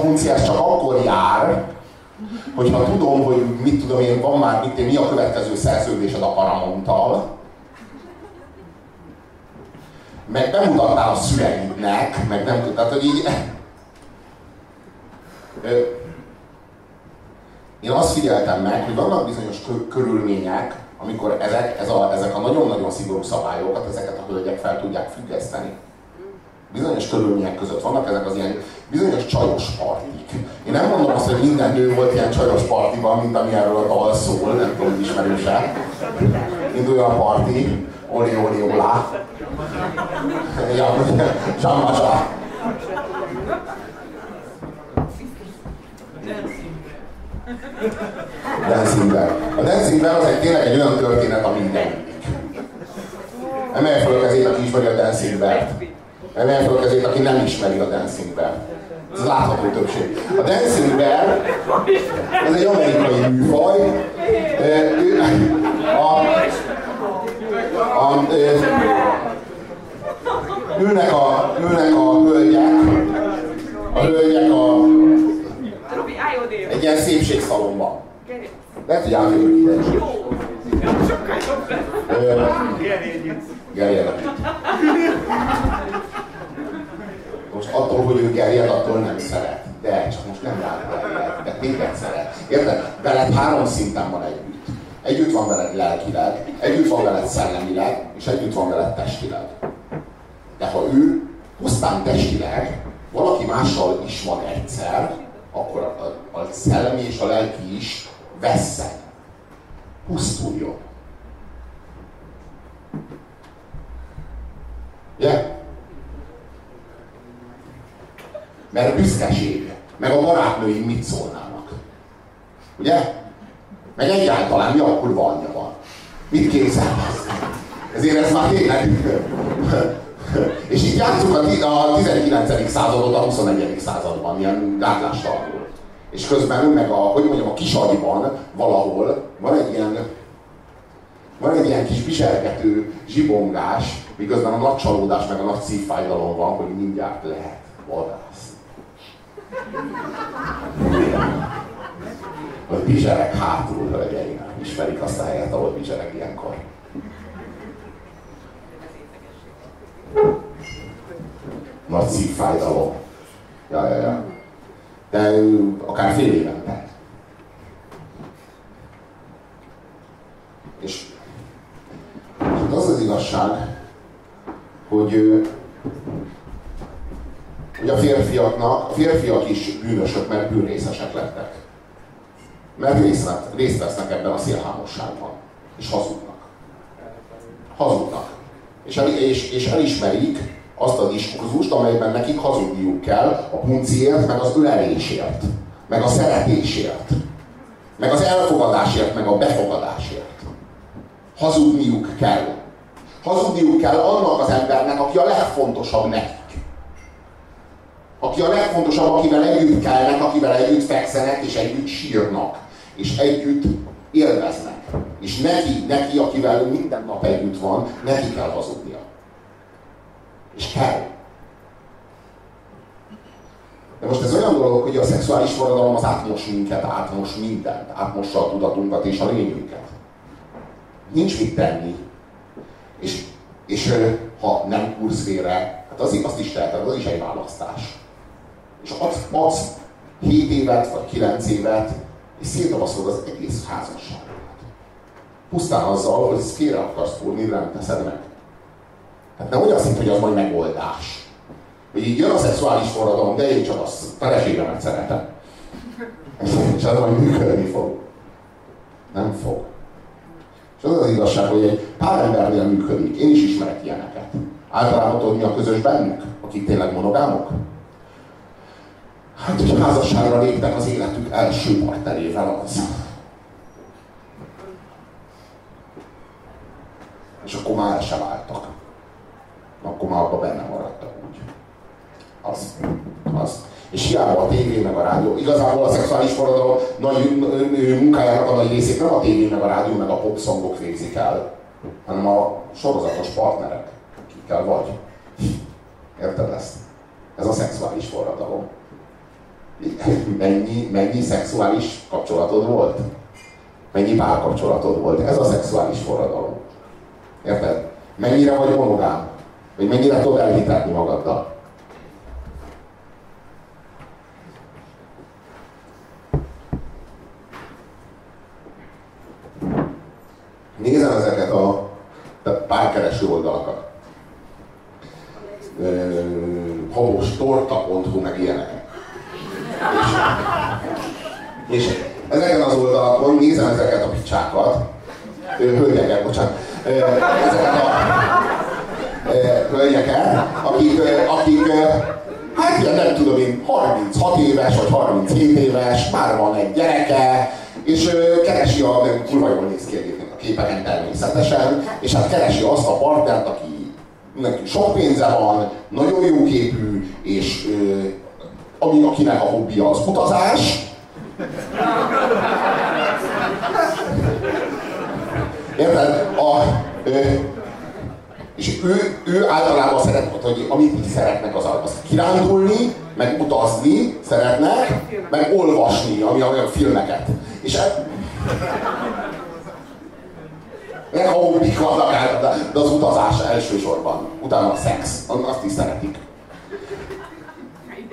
funkció csak akkor jár, hogyha tudom, hogy mit tudom én, van már, mit, mi a következő szerződésed a Paramount-tal, meg bemutattál a szüleidnek, meg nem, tehát hogy így... Én azt figyeltem meg, hogy vannak bizonyos körülmények, amikor ezek, ez a, ezek a nagyon-nagyon szigorú szabályokat, ezeket a hölgyek fel tudják függeszteni. Bizonyos körülmények között vannak ezek az ilyen bizonyos csajos partik. Én nem mondom azt, hogy minden nő volt ilyen csajos partiban, mint ami erről a dal szól, nem tudom, hogy ismerőse. Induljon a parti, oli, oli, olá. Ja, Jean Dancing Bear. A Dancing az egy tényleg egy olyan történet, ami mindenik. Emelje fel a kezét, aki ismeri a Dancing. Emelje fel a kezét, aki nem ismeri a Dancing Bear. Ez látható többség. A Dancing Bear, ez egy amerikai műfaj. A, a, a, ülnek a, ülnek a hölgyek, a hölgyek a, egy ilyen szépségszalomban. Lehet, hogy átjövök ide is. Gerjed. Most attól, hogy ő gerjed, attól nem szeret. De csak most nem rád gerjed, de téged szeret. Érted? Veled három szinten van együtt. Együtt van veled lelkileg, együtt van veled szellemileg, és együtt van veled testileg. De ha ő pusztán testileg valaki mással is van egyszer, akkor a, a szellemi és a lelki is vesszen, pusztuljon. Ugye? Mert büszkeség, meg a barátnőim mit szólnának. Ugye? Meg egyáltalán mi akkor van van. Mit képzel? Ezért ez már tényleg és így játszunk a 19. századot a 21. században, ilyen gátlástalanul. És közben meg a, hogy mondjam, a kisagyban valahol van egy ilyen van egy ilyen kis viselgető zsibongás, miközben a nagy csalódás meg a nagy szívfájdalom van, hogy mindjárt lehet vadász. Hogy bizserek hátul, hölgyeim. Ismerik azt a helyet, ahol bizserek ilyenkor. Nagy szívfájdalom. Ja, ja, ja. De akár fél évente. És, és az az igazság, hogy, hogy a férfiaknak, a férfiak is bűnösök, mert bűnrészesek lettek. Mert részt, részt vesznek ebben a szélhámosságban. És hazudnak. Hazudnak és, el, és, és elismerik azt a diskurzust, amelyben nekik hazudniuk kell a punciért, meg az ölelésért, meg a szeretésért, meg az elfogadásért, meg a befogadásért. Hazudniuk kell. Hazudniuk kell annak az embernek, aki a legfontosabb nekik. Aki a legfontosabb, akivel együtt kellnek, akivel együtt fekszenek, és együtt sírnak, és együtt élveznek. És neki, neki, akivel minden nap együtt van, neki kell hazudnia. És kell. De most ez olyan dolog, hogy a szexuális forradalom az átmos minket, átmos mindent, átmossa a tudatunkat és a lényünket. Nincs mit tenni. És, és ha nem kursz félre, hát az, azt is teheted, az is egy választás. És adsz, adsz 7 évet, vagy 9 évet, és szétavaszolod az egész házasságot. Pusztán azzal, hogy félre akarsz fúrni, nem teszed meg. Tehát nem úgy azt hogy az majd megoldás. Hogy így jön a szexuális forradalom, de én csak azt feleségemet szeretem. És ez majd működni fog. Nem fog. És az az igazság, hogy egy pár embernél működik. Én is ismerek ilyeneket. Általában tudod, mi a közös bennük, akik tényleg monogámok? Hát, hogy házasságra léptek az életük első partnerével az. És akkor már el sem váltak. Akkor már abban benne maradtak úgy. Az. Az. És hiába a tévé meg a rádió. Igazából a szexuális forradalom nagy munkájának a nagy részét nem a tévé meg a rádió meg a popszongok végzik el, hanem a sorozatos partnerek, akikkel vagy. Érted ezt? Ez a szexuális forradalom. Mennyi, mennyi szexuális kapcsolatod volt? Mennyi párkapcsolatod volt? Ez a szexuális forradalom. Érted? Mennyire vagy monogám? Vagy mennyire tudod elhitetni magaddal? Nézem ezeket a párkereső oldalakat. Habostorta.hu meg ilyenek. És, és ezeken az oldalakon nézem ezeket a picsákat, hölgyeket, bocsánat, ezeket a hölgyeket, akik, akik hát ilyen nem tudom én, 36 éves vagy 37 éves, már van egy gyereke, és keresi a, kurva jól néz ki egyébként képeken természetesen, és hát keresi azt a partnert, aki neki sok pénze van, nagyon jó képű, és ami, akinek a hobbija az utazás. Érted? A, ö, és ő, ő általában szeret, hogy amit így szeretnek, az, az kirándulni, meg utazni szeretnek, meg olvasni, ami olyan filmeket. És e, meg a hobbik vannak, de az utazás elsősorban. Utána a szex, azt is szeretik.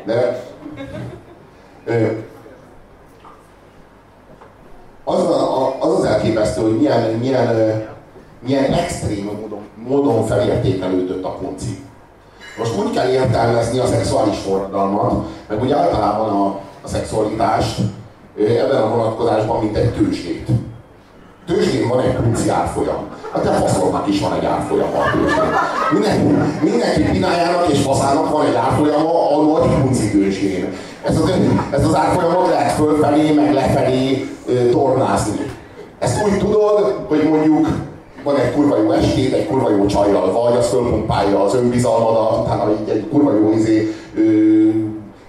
De az, a, az az elképesztő, hogy milyen, milyen, milyen extrém módon, módon felértékelődött a punci. Most úgy kell értelmezni a szexuális forradalmat, meg úgy általában a, a szexualitást ebben a vonatkozásban, mint egy tőzsdét. Tőzsdén van egy punci árfolyam. Hát te faszolnak is van egy árfolyama a tőzsdén. Minden, mindenki pinájának és faszának van egy árfolyama a nagy punci tőzsdén. Ezt az, ezt az árfolyamot lehet fölfelé, meg lefelé e, tornázni. Ezt úgy tudod, hogy mondjuk van egy kurva jó estét, egy kurva jó csajjal vagy, az fölpumpálja az önbizalmadat, utána egy, egy kurva jó izé, ö,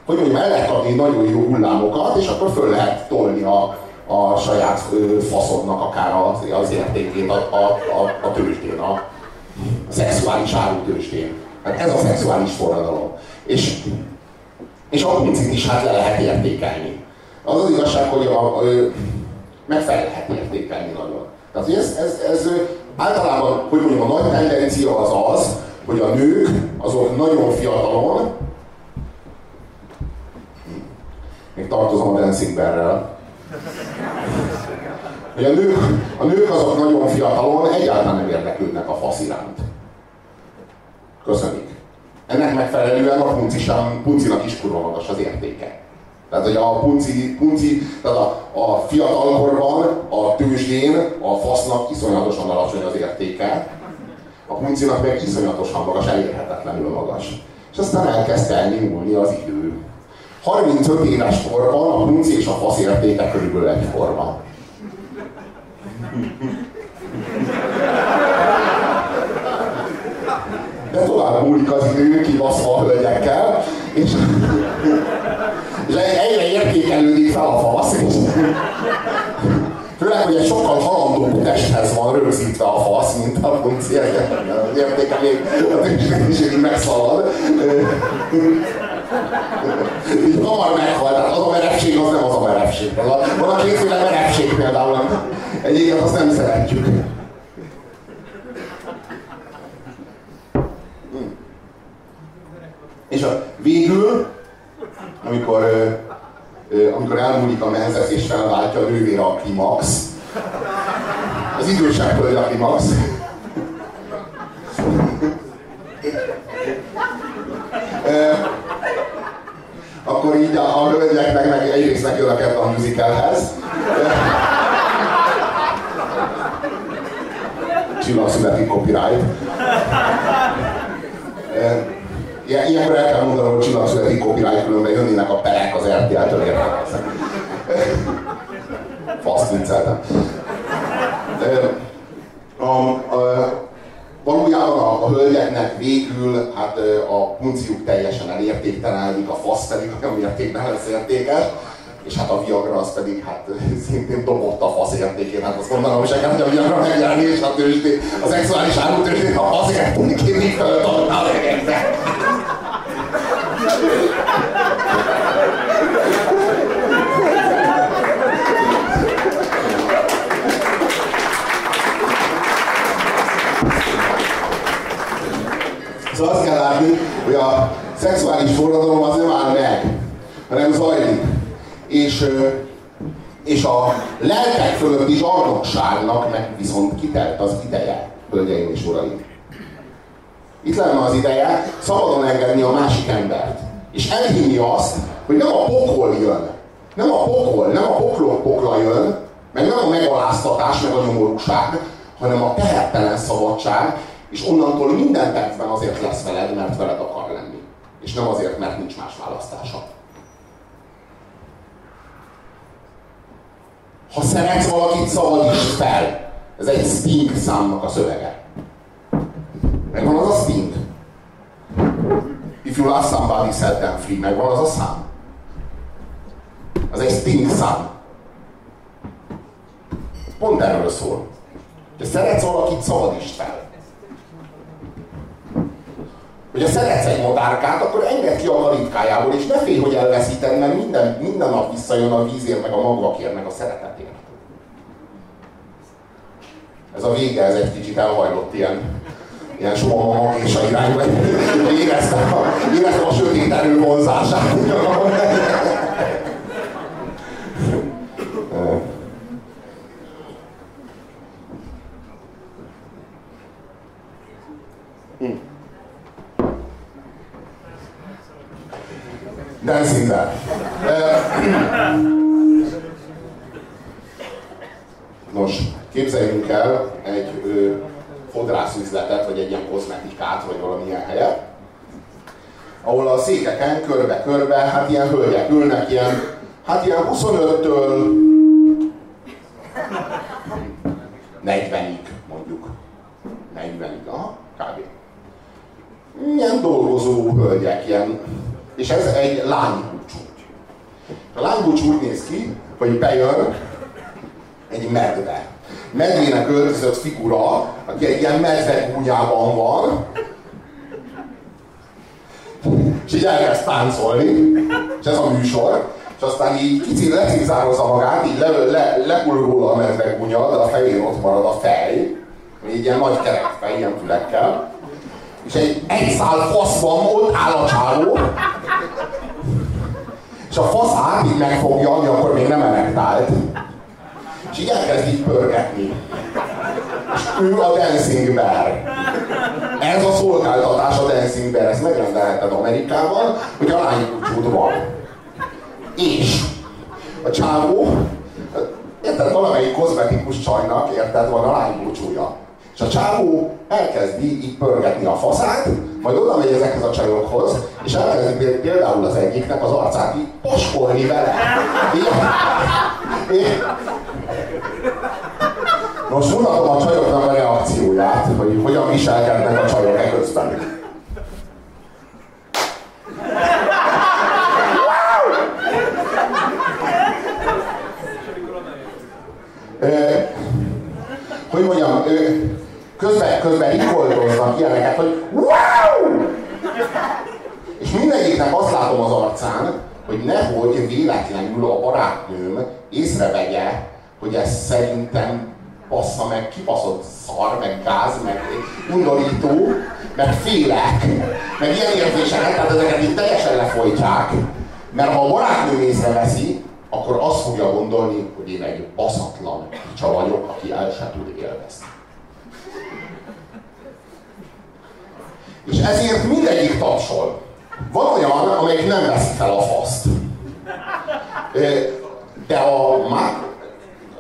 hogy mondjam, el lehet adni nagyon jó hullámokat, és akkor föl lehet tolni a, a saját faszodnak akár az, értékét a, a, a, a tőzsdén, a, a szexuális tőzsdén. Hát ez a szexuális forradalom. És és a puncit is hát le lehet értékelni. Az az igazság, hogy a, a, meg fel lehet értékelni nagyon. Tehát ez, ez, ez általában, hogy mondjam, a nagy tendencia az az, hogy a nők azok nagyon fiatalon, még tartozom a Dancing hogy a nők, a nők azok nagyon fiatalon egyáltalán nem érdeklődnek a fasz iránt. Köszönjük. Ennek megfelelően a puncisan, puncinak is kurva magas az értéke. Tehát, hogy a punci, punci tehát a, a fiatalkorban a tőzsdén a fasznak iszonyatosan alacsony az értéke, a puncinak meg iszonyatosan magas, elérhetetlenül magas. És aztán elkezd elnyúlni az idő. 35 éves korban a punci és a fasz értéke körülbelül egyforma. de tovább múlik az idő, kibaszva a hölgyekkel, és, és egyre értékelődik fel a fasz, és főleg, hogy egy sokkal halandóbb testhez van rögzítve a fasz, mint a punciek, az értéke még a tényleg megszalad. Így hamar meghal, tehát az a merevség az nem az a merevség. Van a kétféle merevség például, egyébként azt nem szeretjük. És a végül, amikor, amikor elmúlik a menzes és felváltja a nővére a klimax, az idősebb hölgy a klimax, akkor így a, a hölgyeknek meg egyrészt megjönnek a musicalhez. Csillag születik copyright. Ilyen, ilyenkor el kell mondanom, hogy csillag születik copyright, különben jönnének a perek az RTL-től értelmezek. Fasz vicceltem. A, hölgyeknek végül hát a punciuk teljesen elértéktelenedik, a fasz pedig olyan mértékben lesz értékes, és hát a Viagra az pedig hát szintén dobott a fasz értékén. Hát azt mondanom hogy hogy a Viagra megjelenés a tőzsdé, a szexuális árutőzsdét a fasz értékén a látni, hogy a szexuális forradalom az nem áll meg, hanem zajlik. És, és a lelkek fölötti zsarnokságnak meg viszont kitelt az ideje, hölgyeim és uraim. Itt lenne az ideje szabadon engedni a másik embert. És elhinni azt, hogy nem a pokol jön, nem a pokol, nem a poklok pokla jön, meg nem a megaláztatás, meg a nyomorúság, hanem a tehettelen szabadság, és onnantól minden percben azért lesz veled, mert veled akar lenni. És nem azért, mert nincs más választása. Ha szeretsz valakit, szabadíts fel. Ez egy Sting számnak a szövege. Megvan az a Sting. If you love somebody, set them free. Megvan az a szám. Az egy Sting szám. Pont erről szól. Ha szeretsz valakit, szabadíts fel. Hogyha szeretsz egy madárkát, akkor engedd ki a kalitkájából, és ne félj, hogy elveszíted, mert minden, minden nap visszajön a vízért, meg a magvakért, meg a szeretetért. Ez a vége, ez egy kicsit elhajlott ilyen, ilyen soha és a irányba. Éreztem a, éreztem a sötét erő vonzását. Dancing Bear. Nos, képzeljünk el egy ö, fodrászüzletet, vagy egy ilyen kozmetikát, vagy valamilyen helyet, ahol a székeken körbe-körbe, hát ilyen hölgyek ülnek, ilyen, hát ilyen 25-től 40-ig mondjuk. 40-ig, aha, kb. Ilyen dolgozó hölgyek, ilyen és ez egy lánybúcsú. A lánybúcsú úgy néz ki, hogy bejön egy medve. Medvének öltözött figura, aki egy ilyen medve gúnyában van, és így elkezd táncolni, és ez a műsor, és aztán így kicsit lecizározza magát, így le, le, lepul róla a medve gúnya, de a fején ott marad a fej, így ilyen nagy kerek fej, ilyen fülekkel, és egy, egy szál faszban ott áll a csáló, és a faszát így megfogja, ami akkor még nem erektált. És így elkezd így pörgetni. És ő a Dancing Bear. Ez a szolgáltatás a Dancing Bear, ezt megrendelheted Amerikában, hogy a lánybúcsúd van. És a csávó, érted, valamelyik kozmetikus csajnak, érted, van a lánybúcsúja. És a csávó elkezdi így pörgetni a faszát, majd oda megy ezekhez a csajokhoz, és elkezdi például az egyiknek az arcát így poskolni vele. Így, Nos, mutatom a csajoknak a reakcióját, hogy hogyan viselkednek a csajok e közben. hogy mondjam, közben, közben rikoltoznak ilyeneket, hogy wow! És mindegyiknek azt látom az arcán, hogy nehogy véletlenül a barátnőm észrevegye, hogy ez szerintem passza meg, kibaszott szar, meg gáz, meg undorító, meg félek, meg ilyen érzéseket, tehát ezeket így teljesen lefolytják. Mert ha a barátnőm észreveszi, akkor azt fogja gondolni, hogy én egy baszatlan picsa vagyok, aki el sem tud élvezni. És ezért mindegyik tapsol. Van olyan, amelyik nem veszi fel a faszt. De a már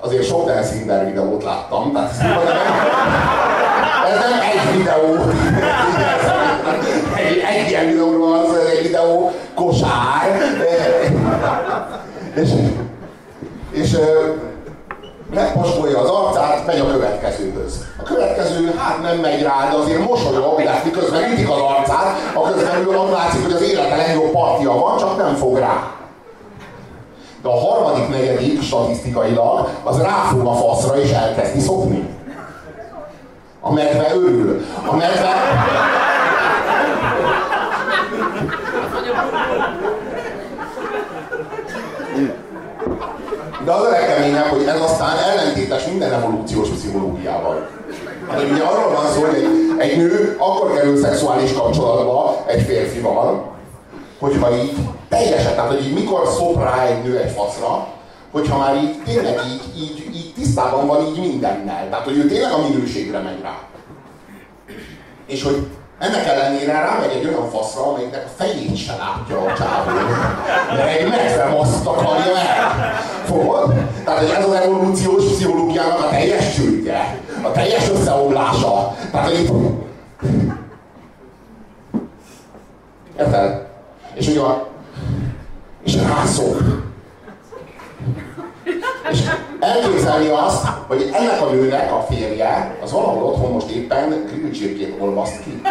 azért sok Dancing videót láttam, tehát ez nem, ez nem egy videó. Egy, egy ilyen videóról van az egy videó kosár. És, és megpaskolja az arcát, megy a következőhöz. A következő hát nem megy rá, de azért mosolyog, de miközben ütik az arcát, a közben ő látszik, hogy az élete legjobb partja van, csak nem fog rá. De a harmadik, negyedik statisztikailag az ráfog a faszra és elkezdi szopni. A medve örül. A medve... De az a legkeményebb, hogy ez aztán ellentétes minden evolúciós pszichológiával. Hát ugye arról van szó, hogy egy, egy nő akkor kerül szexuális kapcsolatba egy férfival, hogyha így teljesen, tehát hogy így mikor szop rá egy nő egy faszra, hogyha már így tényleg így, így, így tisztában van így mindennel. Tehát, hogy ő tényleg a minőségre megy rá. És hogy ennek ellenére rámegy egy olyan faszra, amelynek a fejét se látja a csávó. Mert egy medve maszt akarja el. Fogod? Tehát ez az evolúciós pszichológiának a teljes csődje. A teljes összeomlása. Tehát, hogy Érted? És ugye a... És rászok. És elképzelni azt, hogy ennek a nőnek a férje, az valahol otthon most éppen grillcsirkét olvaszt ki.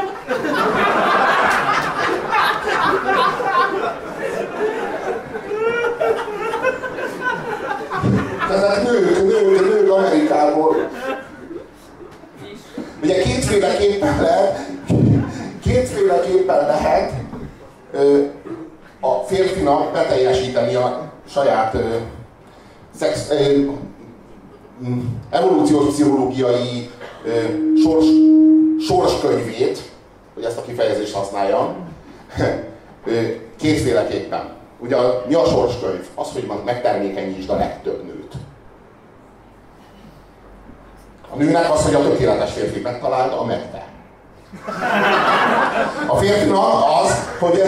Ezek nők, nők, nők Amerikából. Ugye kétféleképpen lehet, kétféleképpen lehet ö, a férfinak beteljesíteni a saját ö, szex, ö, evolúciós pszichológiai ö, sors, sorskönyvét, hogy ezt a kifejezést használjam, kétféleképpen. Ugye mi a sorskönyv? Az, hogy megtermékenyítsd a legtöbb nőt. A nőnek az, hogy a tökéletes férfi megtalált, a megte. A férfinak az, hogy,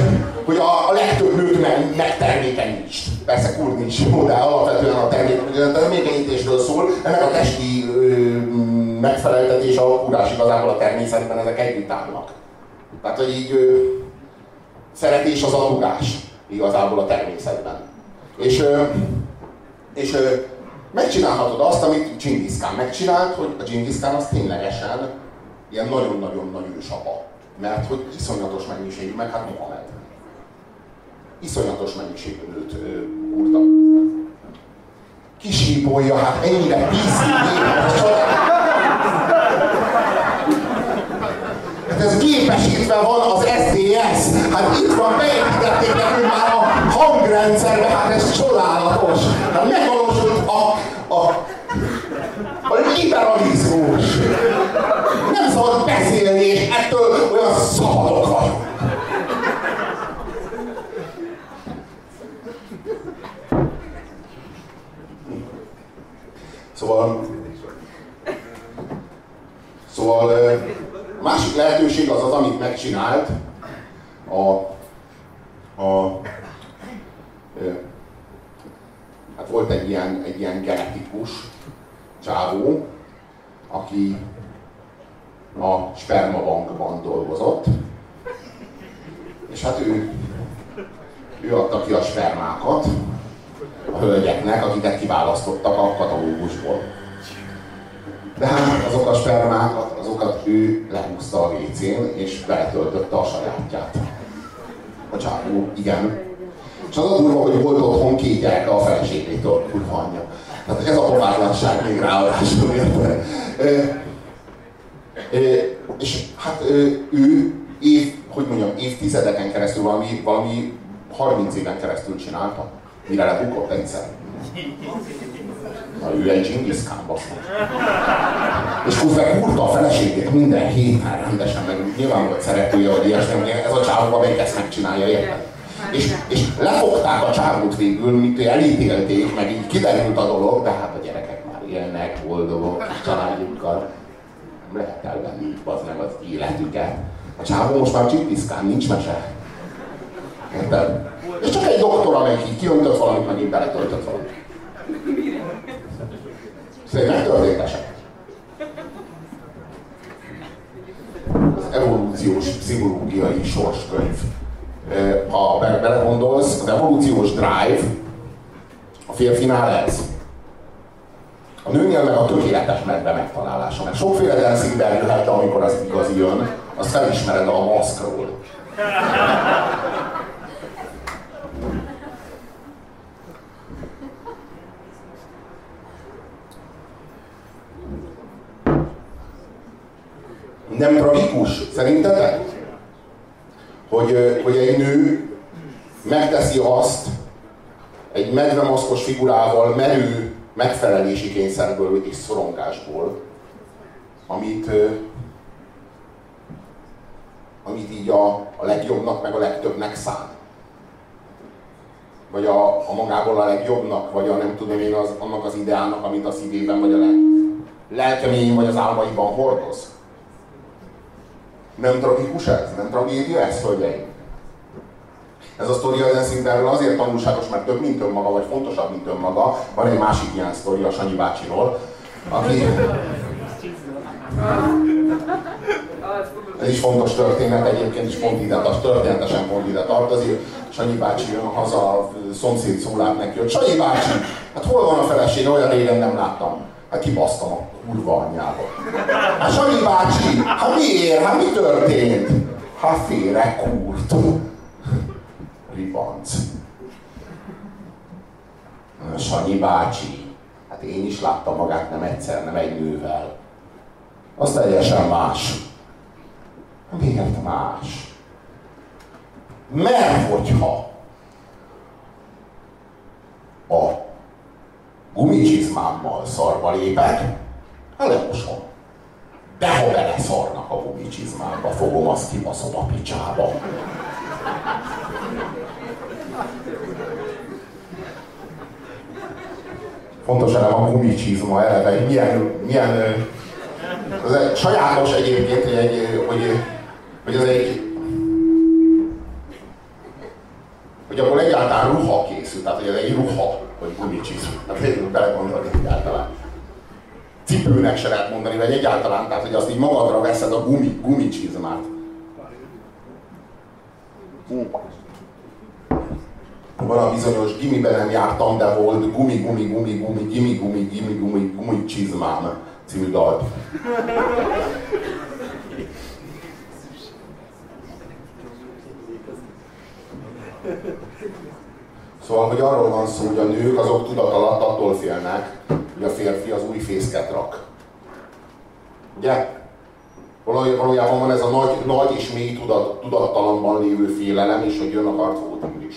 hogy a, a legtöbb nőt meg, megtermékenyítsd. Persze kurni is jó, de alapvetően a termékenyítésről szól. Ennek a testi megfeleltetés, a kurás igazából a természetben ezek együtt állnak. Tehát, hogy így ö, szeretés az alugás igazából a természetben. És, és megcsinálhatod azt, amit Genghis Khan megcsinált, hogy a Genghis Khan az ténylegesen ilyen nagyon-nagyon nagy ősapa. Mert hogy iszonyatos mennyiségű, meg hát Mohamed. Iszonyatos mennyiségű nőt úrtak. Kisípolja, hát ennyire bízik Hát ez gépesítve van az SDS. Hát itt van, beépítették nekünk már a hangrendszerbe, hát ez csodálatos. Hát megvalósult a, a a liberalizmus. Nem szabad beszélni, és ettől olyan szabadok vagyunk. Szóval, szóval a másik lehetőség az az, amit megcsinált a, a hát volt egy ilyen, egy ilyen genetikus, csávó, aki a spermabankban dolgozott, és hát ő, ő adta ki a spermákat a hölgyeknek, akiket kiválasztottak a katalógusból. De hát azok a spermákat, azokat ő lehúzta a WC-n, és beletöltötte a sajátját. A csávó, igen. És az a durva, hogy volt otthon két gyereke a feleségétől, kurva anyja. Tehát ez a pofátlanság még ráadásul érte. És hát ő év, hogy mondjam, évtizedeken keresztül, valami, valami 30 éven keresztül csinálta, mire lebukott egyszer. Na, ő egy Genghis Khan És közben kurta a feleségét minden héten rendesen, meg nyilván volt szeretője, vagy ilyesmi, ez a csávó, amelyik ezt megcsinálja, érted? És, és lefogták a csávót végül, mint elítélték, meg így kiderült a dolog, de hát a gyerekek már élnek, boldogok, családjukkal. Nem lehet elvenni az meg az életüket. A csávó most már csipiszkán, nincs mese. Érted? És csak egy doktor, amelyik így kiöntött valamit, megint beletöltött valamit. Szóval megtörtént eset. Az evolúciós pszichológiai sorskönyv ha belegondolsz, az evolúciós drive a férfinál ez. A nőnél meg a tökéletes medve megtalálása. Mert sokféle dancing jöhet, de amikor az igazi jön, azt felismered a maszkról. Nem tragikus, szerintetek? Hogy, hogy egy nő megteszi azt egy medvemaszkos figurával merő megfelelési kényszerből és szorongásból, amit, amit így a, a legjobbnak, meg a legtöbbnek szán. Vagy a, a magából a legjobbnak, vagy a nem tudom én, az, annak az ideának, amit a szívében, vagy a le, lelkeményén, vagy az álmaiban hordoz. Nem tragikus ez? Nem tragédia ez, hölgyeim? Ez a sztori az Ensingberről azért tanulságos, mert több, mint önmaga, vagy fontosabb, mint önmaga. Van egy másik ilyen sztori a Sanyi bácsiról, aki... Ez is fontos történet, egyébként is pont ide, történetesen pont ide tartozik. Sanyi bácsi jön haza, a szomszéd szólát neki, hogy Sanyi bácsi, hát hol van a feleség, olyan régen nem láttam. Hát kibasztam a kurva anyjába. Hát Sanyi bácsi, hát miért? Hát mi történt? Hát félre kúrt ribanc. Sanyi bácsi, hát én is láttam magát nem egyszer, nem egy nővel. Az teljesen más. Miért más? Mert hogyha a gumicsizmámmal szarba lépek, lemosom. De ha beleszarnak a gumicsizmámba, fogom azt kibaszom a picsába. fontos elem a gumicsizma eleve, milyen, milyen az egy sajátos egyébként, hogy, egy, hogy, hogy az egy hogy akkor egyáltalán ruha készül, tehát hogy ez egy ruha, hogy gumicsizma. Tehát hogy belegondolni egyáltalán. Cipőnek se lehet mondani, vagy egyáltalán, tehát hogy azt így magadra veszed a gumi, gumicsizmát. van a bizonyos gimiben nem jártam, de volt gumi, gumi, gumi, gumi, gimi, gumi, gimi, gumi, gumi csizmám című dal. Szóval, hogy arról van szó, hogy a nők azok tudat alatt attól félnek, hogy a férfi az új fészket rak. Ugye? Valójában van ez a nagy, nagy és mély tudat, tudattalamban lévő félelem, és hogy jön a harcvóting is.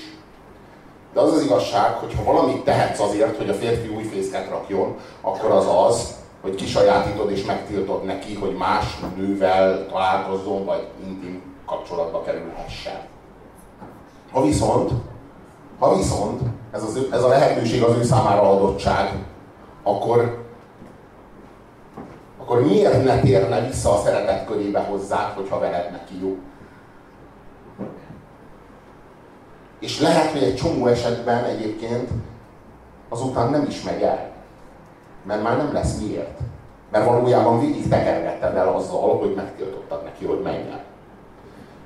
De az az igazság, hogy ha valamit tehetsz azért, hogy a férfi új fészket rakjon, akkor az az, hogy kisajátítod és megtiltod neki, hogy más nővel találkozzon, vagy intim kapcsolatba kerülhessen. Ha viszont, ha viszont ez, az, ez a lehetőség az ő számára adottság, akkor, akkor miért ne térne vissza a szeretet körébe hozzá, hogyha veled neki jó? És lehet, hogy egy csomó esetben egyébként azután nem is megy el. Mert már nem lesz miért. Mert valójában végig tekergetted el azzal, hogy megtiltottad neki, hogy menjen.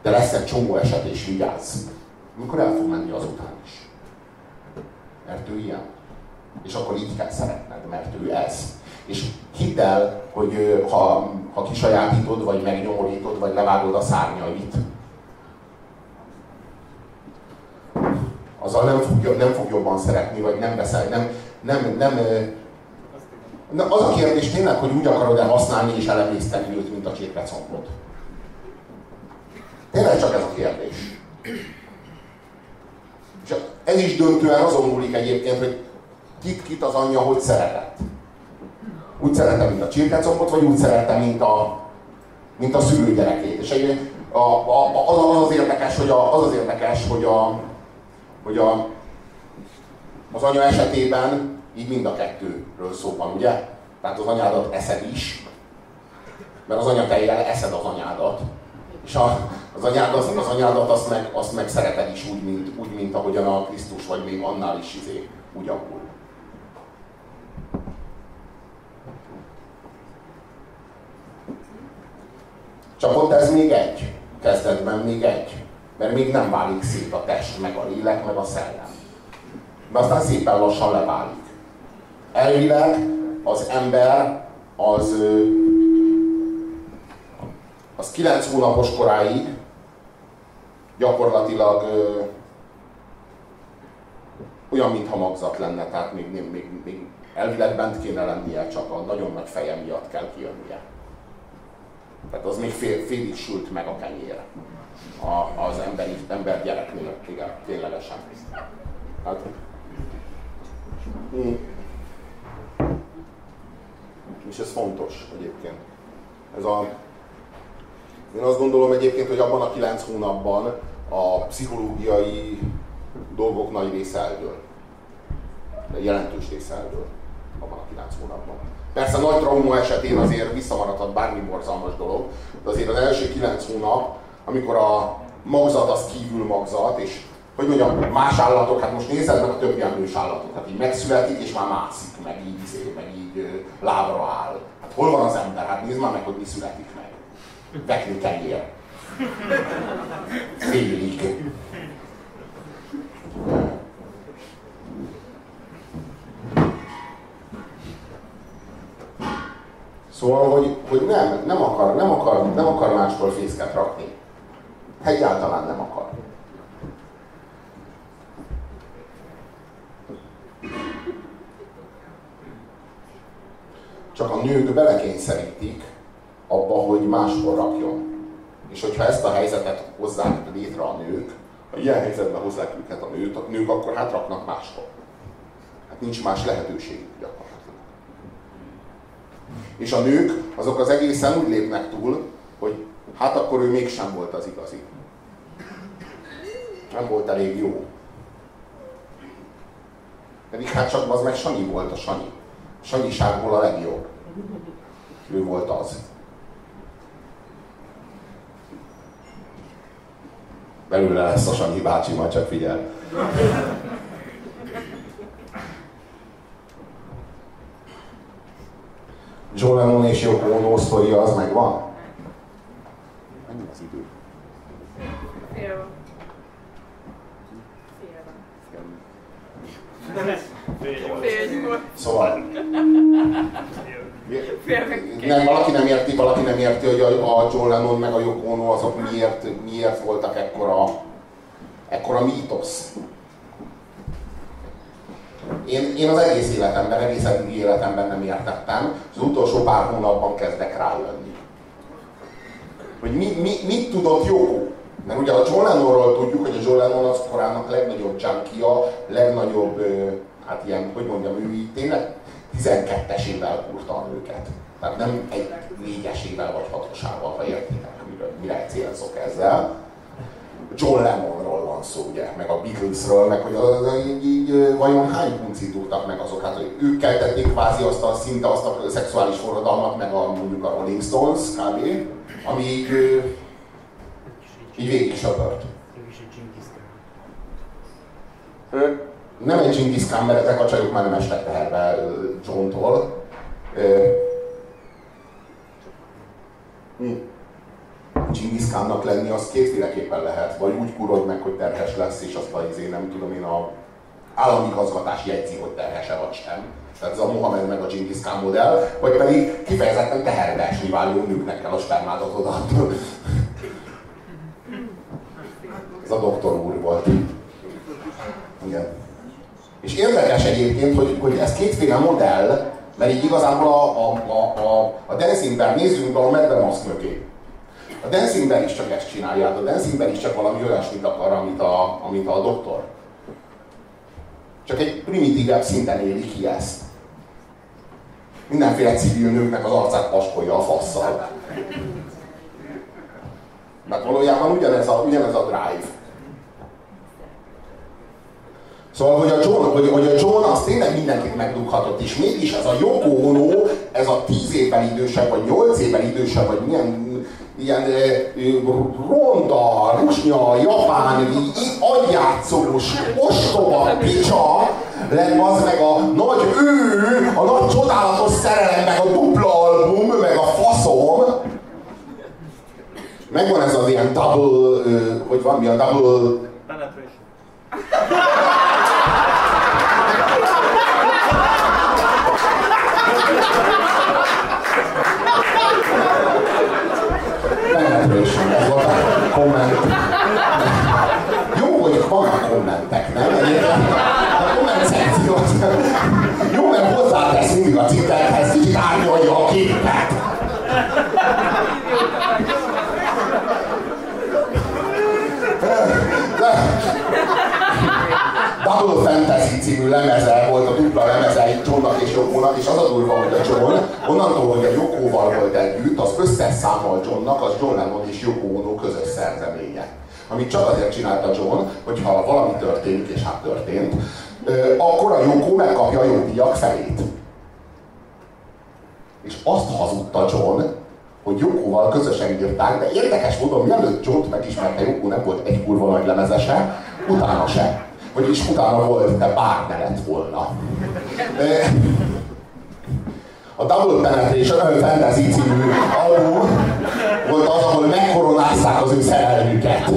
De lesz egy csomó eset, és vigyázz. Amikor el fog menni azután is. Mert ő ilyen. És akkor így kell szeretned, mert ő ez. És hidd el, hogy ha, ha kisajátítod, vagy megnyomorítod, vagy levágod a szárnyait, azzal nem fog, nem fog jobban szeretni, vagy nem veszel, nem, nem, nem, nem az a kérdés tényleg, hogy úgy akarod-e használni és elemészteni őt, mint a csirkecombot. Tényleg csak ez a kérdés. Ez is döntően azon múlik egyébként, hogy kit-kit az anyja hogy szeretett. Úgy szerette, mint a csirkecombot, vagy úgy szerette, mint a, mint a szülőgyerekét. És egy, a, a, az, az, érdekes, hogy a, az az érdekes, hogy a, hogy a, az anya esetében így mind a kettőről szó van, ugye? Tehát az anyádat eszed is, mert az anyatejjel eszed az anyádat, és a, az, anyádat, az anyádat azt meg, azt meg szereted is úgy, mint, úgy, mint ahogyan a Krisztus, vagy még annál is izé, ugyanúgy. Csak ott ez még egy. Kezdetben még egy. Mert még nem válik szét a test, meg a lélek, meg a szellem. De aztán szépen lassan leválik. Elvileg az ember az, az 9 hónapos koráig gyakorlatilag olyan, mintha magzat lenne, tehát még, még, még, még elvileg bent kéne lennie, csak a nagyon nagy feje miatt kell kijönnie. Tehát az még fél, félig sült meg a kenyér a, az emberi, ember gyereknél, igen, ténylegesen. Hát, mm. És ez fontos egyébként. Ez a, én azt gondolom egyébként, hogy abban a kilenc hónapban a pszichológiai dolgok nagy része eldől. Jelentős része eldől abban a kilenc hónapban. Persze nagy trauma esetén azért visszamaradhat bármi borzalmas dolog, de azért az első kilenc hónap, amikor a magzat az kívül magzat, és hogy mondjam, más állatok, hát most nézed meg a többi emlős állatot, hát így megszületik, és már mászik, meg így, izé, meg így lábra áll. Hát hol van az ember? Hát nézd már meg, hogy mi születik Vekni kenyér. Félig. Szóval, hogy, hogy nem, nem akar, nem akar, nem akar mástól fészket rakni. Egyáltalán nem akar. Csak a nők belekényszerítik abba, hogy máshol rakjon. És hogyha ezt a helyzetet hozzák létre a nők, ha ilyen helyzetben hozzák őket a nőt, a nők akkor hát raknak máshol. Hát nincs más lehetőségük gyakorlatilag. És a nők azok az egészen úgy lépnek túl, hogy hát akkor ő mégsem volt az igazi. Nem volt elég jó. Pedig hát csak az meg Sanyi volt a Sanyi. Sanyiságból a legjobb. Ő volt az. Belőle lesz a Sanyi bácsi, majd csak figyel. John Lennon és Yoko Ono sztoria az megvan? Mennyi az idő? Fél. Fél. Szóval. Nem, valaki nem érti, valaki nem érti, hogy a, a John Lennon meg a Yoko Ono azok miért, miért voltak ekkora, ekkora mítosz. Én, én az egész életemben, egész eddigi életemben nem értettem, és az utolsó pár hónapban kezdek rájönni. Hogy mi, mi, mit tudott Joko? Mert ugye a John Lennonról tudjuk, hogy a John Lennon az korának legnagyobb junkia, legnagyobb, hát ilyen, hogy mondjam, ő így tényleg 12-esével kurta a nőket. Tehát nem egy négyesével vagy hatosával, ha értitek, mire, mire célzok ezzel. John Lennonról van szó, ugye, meg a Beatlesről, meg hogy az, így, így, vajon hány puncit tudtak meg azok, hát hogy ők keltették kvázi azt a szinte azt a szexuális forradalmat, meg a mondjuk a Rolling Stones kb., ami így, így végig söpört. Nem egy Genghis Khan, mert ezek a csajok már nem estek teherbe John-tól. Genghis Khannak lenni, az kétféleképpen lehet. Vagy úgy kurod meg, hogy terhes lesz, és azt a izé, nem tudom én, a állami igazgatás jegyzi, hogy terhese vagy sem. Tehát ez a Mohamed meg a Genghis Khan modell, vagy pedig kifejezetten teherbe esni váló nőknek kell a spermátot odaadni. ez a doktor úr volt. Igen. És érdekes egyébként, hogy, hogy ez kétféle modell, mert így igazából a, a, a, a, a Dancing nézzünk be a medvemaszk mögé. A Dancing is csak ezt csinálja, hát a Dancing is csak valami olyasmit akar, amit a, amit a doktor. Csak egy primitívebb szinten éli ki ezt. Mindenféle civil nőknek az arcát paskolja a fasszal. Mert valójában ugyanez a, ugyanez a drive. Szóval, hogy a John, hogy, hogy a John az tényleg mindenkit megdughatott, és mégis ez a Ono, ez a tíz évvel idősebb, vagy nyolc évvel idősebb, vagy milyen ilyen ronda, rusnya, japán, agyjátszós, ostoba, picsa, lett az meg a nagy ő, a nagy csodálatos szerelem, meg a dupla album, meg a faszom. Megvan ez az ilyen double, hogy van mi a double... komment. Jó, hogy vannak kommentek, nem? A komment szekció az... Jó, mert hozzátesz mindig a cikkekhez, kicsit árnyalja a képet. Double Fantasy című lemeze volt a dupla lemeze Johnnak és Yokónak, és az a durva, hogy a John onnantól, hogy a Yokóval volt együtt, az összes számmal Johnnak az John Lennon és Yoko Ono közös szerzeménye. Amit csak azért csinálta John, hogyha valami történik, és hát történt, akkor a Yoko megkapja a jogdíjak felét. És azt hazudta John, hogy Jokóval közösen írták, de érdekes módon, mielőtt John megismerte, Joko nem volt egy kurva nagy lemezese, utána se. Vagyis utána volt, de bár ne lett volna. A Double Penetration Fantasy című album volt az, ahol megkoronázták az ő szerelmüket.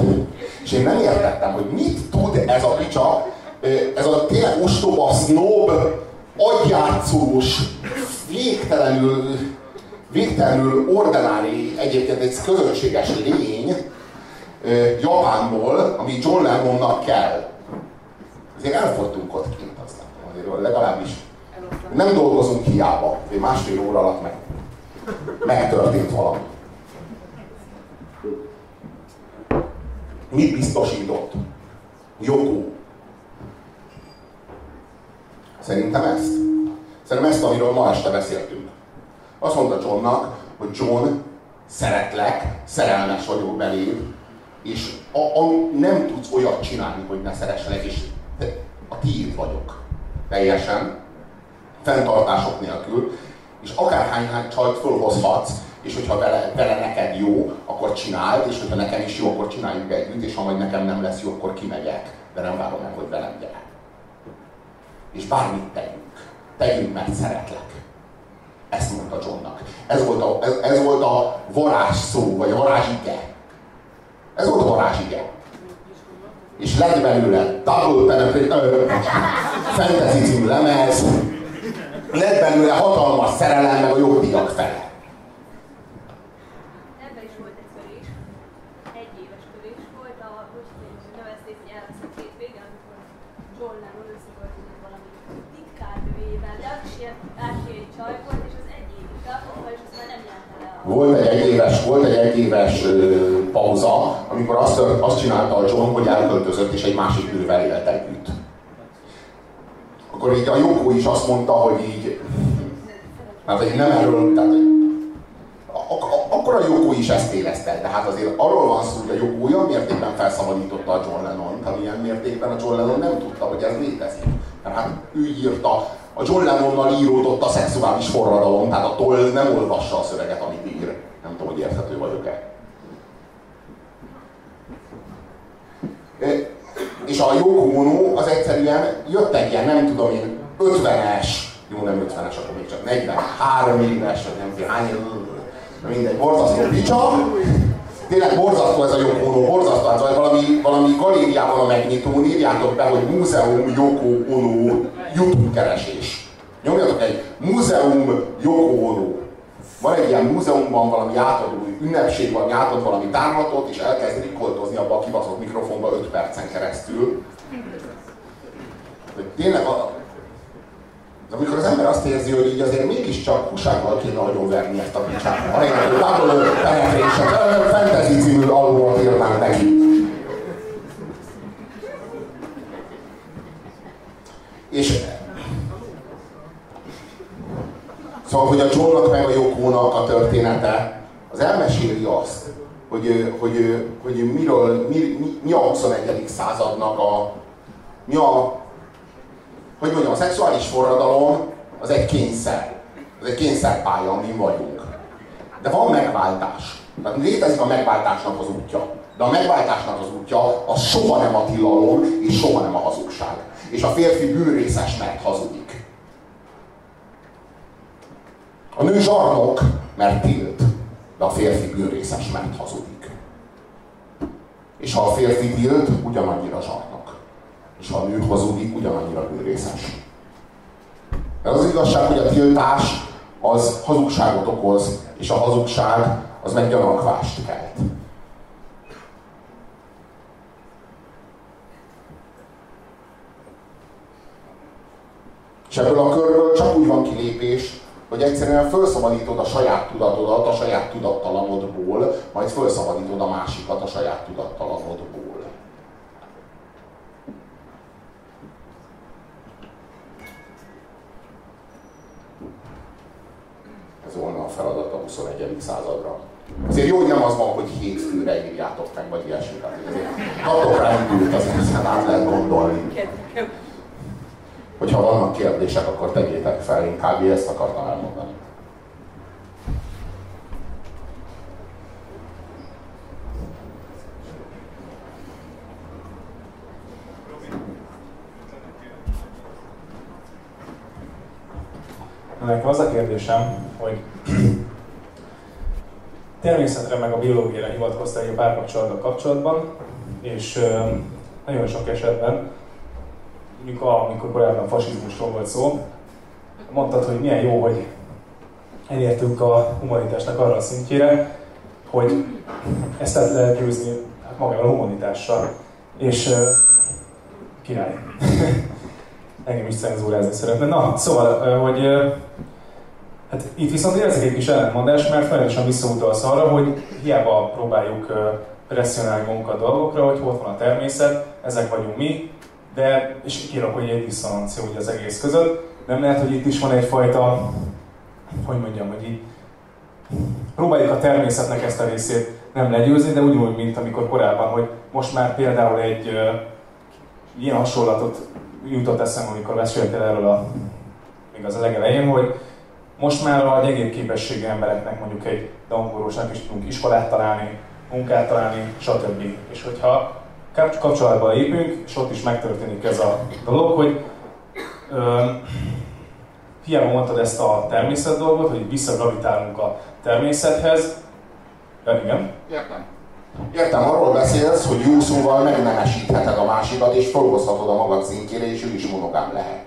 És én nem értettem, hogy mit tud ez a picsa, ez a tényleg ostoba, snob, agyjátszós, végtelenül, végtelenül ordinári, egyébként egy közönséges lény Japánból, ami John Lennonnak kell. Azért elfogytunk ott kint aztán, azért legalábbis nem dolgozunk hiába, egy másfél óra alatt meg, megtörtént valami. Mit biztosított? Jogó. Szerintem ezt. Szerintem ezt, amiről ma este beszéltünk. Azt mondta Johnnak, hogy John, szeretlek, szerelmes vagyok beléd, és a, a, nem tudsz olyat csinálni, hogy ne szeresselek, és a tiéd vagyok. Teljesen. Fentartások nélkül. És akárhány csajt fölhozhatsz, és hogyha vele, vele neked jó, akkor csináld, és hogyha nekem is jó, akkor csináljuk együtt, és ha majd nekem nem lesz jó, akkor kimegyek. De nem várom meg, hogy velem gyere. És bármit tegyünk. Tegyünk, mert szeretlek. Ezt mondta Johnnak. Ez volt a, ez, ez volt a varázs szó, vagy a varázsige. Ez volt a varázsige. És lett belőle Double Penetration, Fantasy című lemez, lett belőle hatalmas szerelem, meg a jogdíjak fele. volt egy egyéves, volt egy egyéves pauza, amikor azt, azt csinálta a John, hogy elköltözött és egy másik nővel élt együtt. Akkor így a Joko is azt mondta, hogy így, mert hogy nem erről, tehát, akkor a Joko is ezt érezte, de hát azért arról van szó, hogy a Joko olyan mértékben felszabadította a John Lennon-t, amilyen mértékben a John Lennon nem tudta, hogy ez létezik. Mert hát ő írta, a John Lennonnal íródott a szexuális forradalom, tehát a toll nem olvassa a szöveget, amit ír. Nem tudom, hogy érthető vagyok-e. És a Yoko Ono az egyszerűen jött egy ilyen, nem tudom én, 50-es, jó nem 50-es, akkor még csak 43 éves, vagy nem tudom hány, mindegy, borzasztó picsa. Tényleg borzasztó ez a Ono, borzasztó, hát valami, valami galériában a megnyitón írjátok be, hogy Múzeum Ono YouTube keresés. Nyomjatok egy Múzeum Ono. Van egy ilyen múzeumban valami átadó ünnepség, valami átad valami tárlatot, és elkezd rikoltozni abba a kibaszott mikrofonba 5 percen keresztül. De tényleg a, de amikor az ember azt érzi, hogy így azért mégiscsak húsággal kéne verni ezt a picsát. Ha én egy Double Penetration, Fantasy című albumot írnánk neki. És Szóval, hogy a Johnnak meg a Jokónak a története, az elmeséli azt, hogy, hogy, hogy miről, mi, mi, mi a 21. századnak a, mi a, hogy mondjam, a szexuális forradalom az egy kényszer. Az egy kényszerpálya, amin vagyunk. De van megváltás. Tehát létezik a megváltásnak az útja. De a megváltásnak az útja az soha nem a tilalom, és soha nem a hazugság. És a férfi bűrészes, mert hazudik. A nő zsarnok, mert tilt, de a férfi bűrészes, mert hazudik. És ha a férfi tilt, ugyanannyira zsarnok. És ha a nő hazudik, ugyanannyira bűrészes. De az igazság, hogy a tiltás az hazugságot okoz, és a hazugság az meg gyanakvást kelt. És ebből a körből csak úgy van kilépés, hogy egyszerűen felszabadítod a saját tudatodat a saját tudattalanodból, majd felszabadítod a másikat a saját tudattalanodból. Ez volna a feladat a 21. századra. Azért jó, hogy nem az van, hogy hétfőre írjátok meg, vagy ilyesmi. Kaptok rá indult, azért át lehet gondolni. Hogyha vannak kérdések, akkor tegyétek fel, én kb. ezt akartam elmondani. Nekem az a kérdésem, hogy természetre meg a biológiára hivatkoztál a párkapcsolatban kapcsolatban, és nagyon sok esetben, mondjuk amikor korábban fasizmusról volt szó, mondtad, hogy milyen jó, hogy elértünk a humanitásnak arra a szintjére, hogy ezt el lehet győzni hát magával a humanitással. És uh, király. Engem is cenzúrázni szeretne. Na, szóval, uh, hogy uh, Hát itt viszont érzek egy kis ellentmondás, mert folyamatosan visszautalsz arra, hogy hiába próbáljuk presszionálni magunkat dolgokra, hogy ott van a természet, ezek vagyunk mi, de, és kirak, hogy egy diszonancia az egész között. Nem lehet, hogy itt is van egyfajta, hogy mondjam, hogy így próbáljuk a természetnek ezt a részét nem legyőzni, de ugyanúgy, mint amikor korábban, hogy most már például egy uh, ilyen hasonlatot jutott eszembe, amikor beszéltél erről a, még az a legelején, hogy most már a gyengébb képességű embereknek mondjuk egy dangorosnak is tudunk iskolát találni, munkát találni, stb. És hogyha kapcsolatba lépünk, és ott is megtörténik ez a dolog, hogy ö, hiába mondtad ezt a természet dolgot, hogy visszagravitálunk a természethez, de igen. Értem. Értem, arról beszélsz, hogy jó szóval megnemesítheted a másikat, és felhozhatod a magad szintjére, és ő is monogám lehet.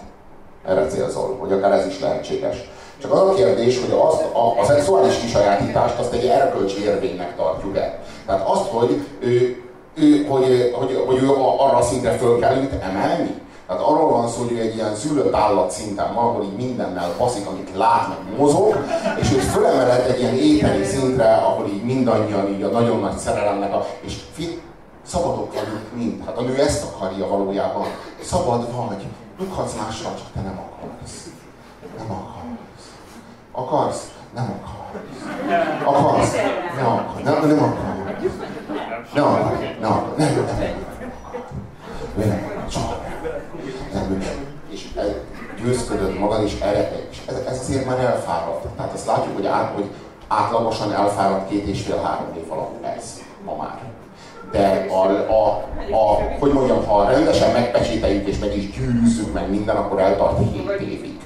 Erre célzol, hogy akár ez is lehetséges. Csak az a kérdés, hogy azt, a, a szexuális kisajátítást azt egy erkölcsi érvénynek tartjuk el. Tehát azt, hogy ő, ő, hogy, hogy, hogy ő arra szintre föl kell emelni. Tehát arról van szó, hogy egy ilyen szülött állat szinten van, ahol így mindennel baszik, amit lát, meg mozog, és őt fölemeled egy ilyen éteni szintre, ahol így mindannyian így a nagyon nagy szerelemnek a... És fi, szabadok vagyunk mind. Hát a nő ezt akarja valójában. Szabad vagy. Dughatsz mással, csak te nem akarsz. Nem akarsz. Akarsz? Nem akarsz. Akarsz? Nem akarsz. Nem, nem akarsz. Nem akarsz. Nem akarsz. Nem, nem, nem. Nem, csak. Nem, és győzködött magad, és erre, és ez, ez azért már elfáradt. Tehát azt látjuk, hogy, át, hogy átlagosan elfáradt két és fél-három év alatt ez ma már. De a, a, a, hogy mondjam, ha rendesen megpecsételjük és meg is győzzük meg minden, akkor eltart 7 évig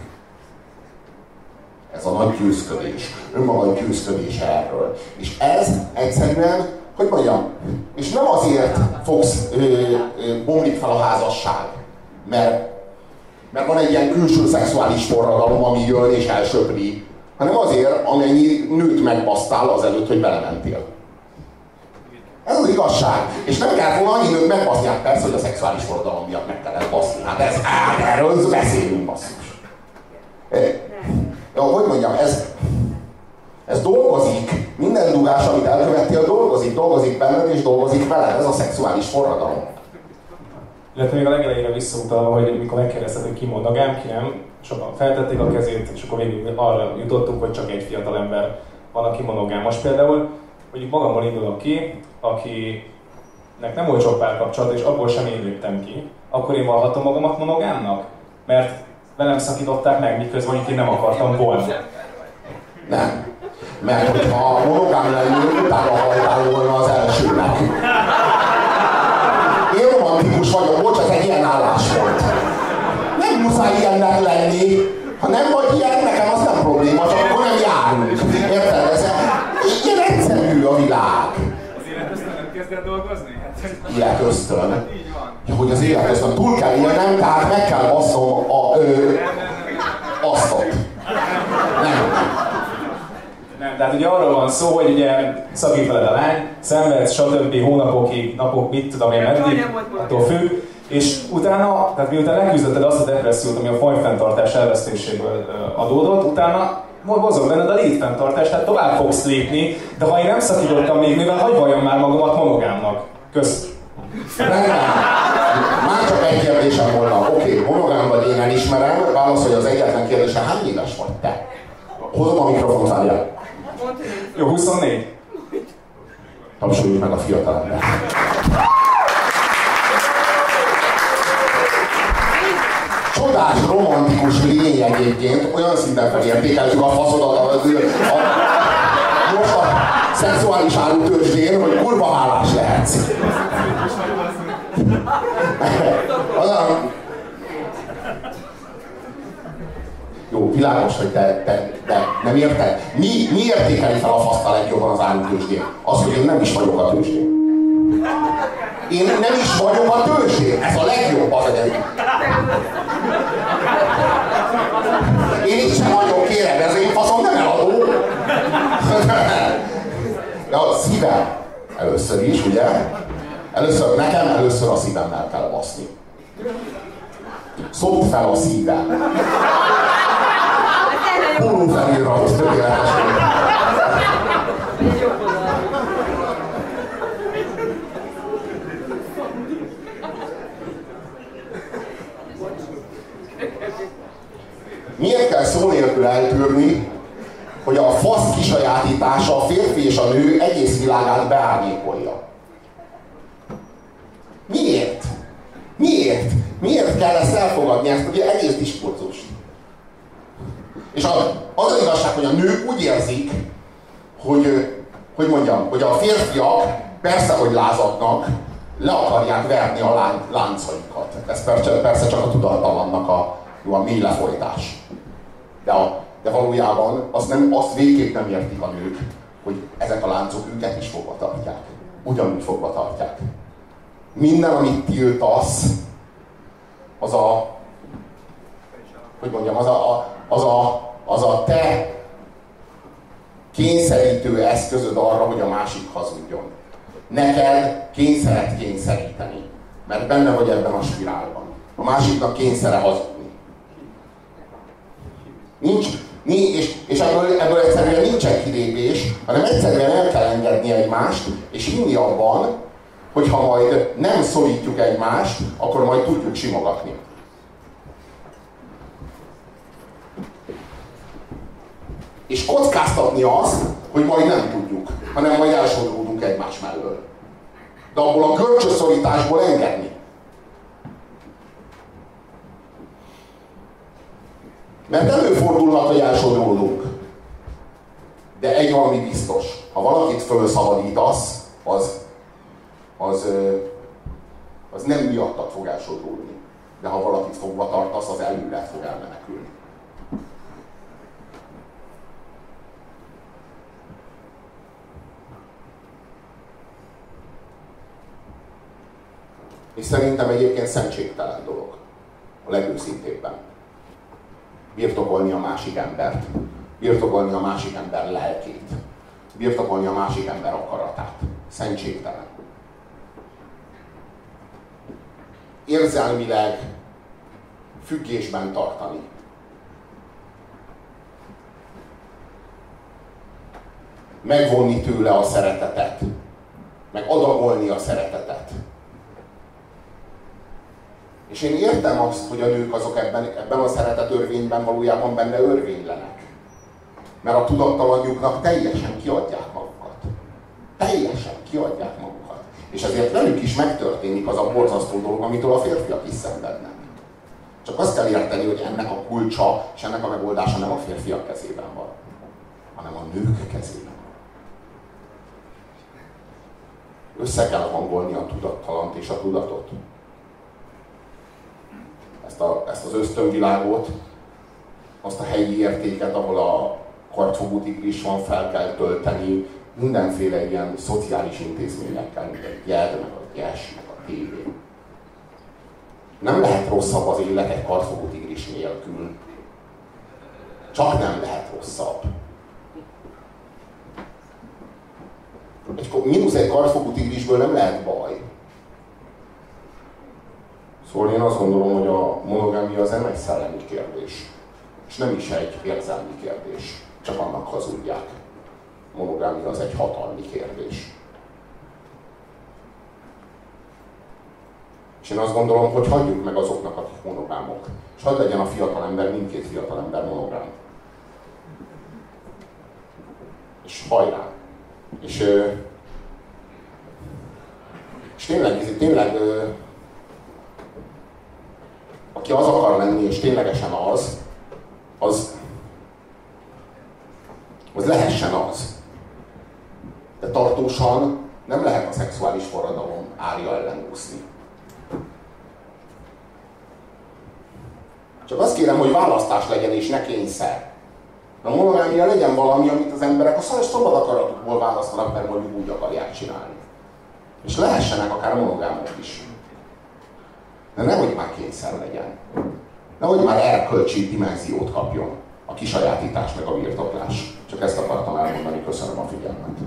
ez a nagy győzködés, önmaga győzködés erről. És ez egyszerűen, hogy mondjam, és nem azért fogsz, ö, ö, bomlik fel a házasság, mert, mert van egy ilyen külső szexuális forradalom, ami jön és elsöpri, hanem azért, amennyi nőt megbasztál azelőtt, hogy belementél. Ez az igazság. És nem kell volna annyi nőt megbasztják, persze, hogy a szexuális forradalom miatt meg kellett baszni. Hát ez, hát erről beszélünk, basszus ja, hogy mondjam, ez, ez dolgozik. Minden dugás, amit elkövettél, dolgozik, dolgozik benned, és dolgozik veled. Ez a szexuális forradalom. Illetve még a legelejére visszautalva, hogy mikor megkérdezted, hogy ki monogám, ki nem, sokan feltették a kezét, és akkor végül arra jutottunk, hogy csak egy fiatal ember van, aki monogám. Most például, hogy magammal indulok ki, akinek nem volt sok párkapcsolat, és abból sem én léptem ki, akkor én valhatom magamat monogámnak? Mert velem szakították meg, miközben mondjuk én nem akartam volna. Nem. Mert hogyha monogám lennél, utána hajtál volna az elsőnek. Én romantikus vagyok, bocs, ez egy ilyen álláspont. Nem muszáj ilyennek lenni. Ha nem vagy ilyen, nekem az nem probléma, csak akkor nem járunk. Érted? Ez ilyen egyszerű a világ. Az életösztön nem kezdett dolgozni? Életösztön. Hát így van. Ja, hogy az életösztön túl kell élnem, tehát meg kell basszom a, ö, asztot. Nem. Nem, tehát ugye arról van szó, hogy ugye szakít veled a lány, szenvedsz, stb. hónapokig, napok, mit tudom én meddig, attól függ, és utána, tehát miután leküzdötted azt a depressziót, ami a folyamfenntartás elvesztéséből adódott, utána mozog benned a létfenntartás, tehát tovább fogsz lépni, de ha én nem szakítottam még, mivel hagyj valljam már magamat monogámnak. Kösz. Rendben. Már csak egy kérdésem volna. Oké, okay, monogám vagy én elismerem, válaszolj az egyetlen kérdésre, hány éves vagy te? Hozom a mikrofont, várjál. Jó, 24. Tapsoljuk meg a fiatal ember. Csodás, romantikus lény egyébként, olyan szinten felértékeltük a faszodat a, a, a, most a szexuális árutörzsén, hogy kurva hálás lehetsz. Jó, világos, hogy te, te, te nem érted. Mi, mi értékeli fel a faszt a legjobban az árutősdén? Az, hogy én nem is vagyok a tőzsdén. Én nem is vagyok a tőzsdén. Ez a legjobb az egyet. Én is sem vagyok, kérem, ez én faszom nem eladó. Ja, szívem. Először is, ugye? Először nekem, először a szívemmel kell baszni. Szopd fel a szívem. Póló felirat, tökéletesen. Miért kell szó nélkül eltűrni, hogy a fasz kisajátítása a férfi és a nő egész világát beárnyékolja? Miért? Miért? Miért kell ezt elfogadni, ezt ugye egész diskurzus? És a, az az igazság, hogy a nők úgy érzik, hogy, hogy mondjam, hogy a férfiak persze, hogy lázadnak, le akarják verni a lán, láncaikat. Ez persze, persze csak a tudattalannak a, a mély lefolytás. De, a, de valójában azt, nem, azt végképp nem értik a nők, hogy ezek a láncok őket is fogva tartják. Ugyanúgy fogva tartják. Minden, amit tiltasz, az a, hogy mondjam, az a, az a, az a te kényszerítő eszközöd arra, hogy a másik hazudjon. Neked kényszeret kényszeríteni, mert benne vagy ebben a spirálban. A másiknak kényszere hazudni. Nincs, és, és ebből, ebből egyszerűen nincsen kilépés, hanem egyszerűen el kell engedni egymást, és hinni abban, hogy ha majd nem szorítjuk egymást, akkor majd tudjuk simogatni. És kockáztatni azt, hogy majd nem tudjuk, hanem majd elsodródunk egymás mellől. De abból a görcsösszorításból engedni. Mert előfordulhat, hogy elsodródunk. De egy valami biztos. Ha valakit felszabadítasz, az, az, az nem miattad fog elsodródni. De ha valakit fogva tartasz, az előre fog elmenekülni. És szerintem egyébként szentségtelen dolog. A legőszintébben. Birtokolni a másik embert. Birtokolni a másik ember lelkét. Birtokolni a másik ember akaratát. Szentségtelen. Érzelmileg függésben tartani. Megvonni tőle a szeretetet. Meg adagolni a szeretetet és én értem azt, hogy a nők azok ebben, ebben a szeretetörvényben valójában benne örvénylenek. Mert a tudattalanjuknak teljesen kiadják magukat. Teljesen kiadják magukat. És ezért velük is megtörténik az a borzasztó dolog, amitől a férfiak is szenvednek. Csak azt kell érteni, hogy ennek a kulcsa és ennek a megoldása nem a férfiak kezében van, hanem a nők kezében van. Össze kell hangolni a tudattalant és a tudatot ezt, a, ezt az ösztönvilágot, azt a helyi értéket, ahol a kartfogú tigris van, fel kell tölteni mindenféle ilyen szociális intézményekkel, mint a gyed, meg a gyes, meg a tévé. Nem lehet rosszabb az élet egy kartfogú tigris nélkül. Csak nem lehet rosszabb. Egy, mínusz egy kartfogú tigrisből nem lehet baj. Szóval én azt gondolom, hogy a monogámia az nem egy szellemi kérdés, és nem is egy érzelmi kérdés. maguknak hazudják. Monogámia az egy hatalmi kérdés. És én azt gondolom, hogy hagyjuk meg azoknak, akik monogámok. És hadd legyen a fiatal ember, mindkét fiatal ember monogám. És hajrá! És, és tényleg, tényleg aki az akar lenni, és ténylegesen az, az, az lehessen az. De tartósan nem lehet a szexuális forradalom árja ellen úszni. Csak azt kérem, hogy választás legyen, és ne kényszer. A monogámia legyen valami, amit az emberek a szabad akaratukból választanak, mert mondjuk úgy akarják csinálni. És lehessenek akár monogámok is. De nehogy már kényszer legyen. Nehogy már erkölcsi dimenziót kapjon a kisajátítás meg a birtoklás. Csak ezt akartam elmondani, köszönöm a figyelmet.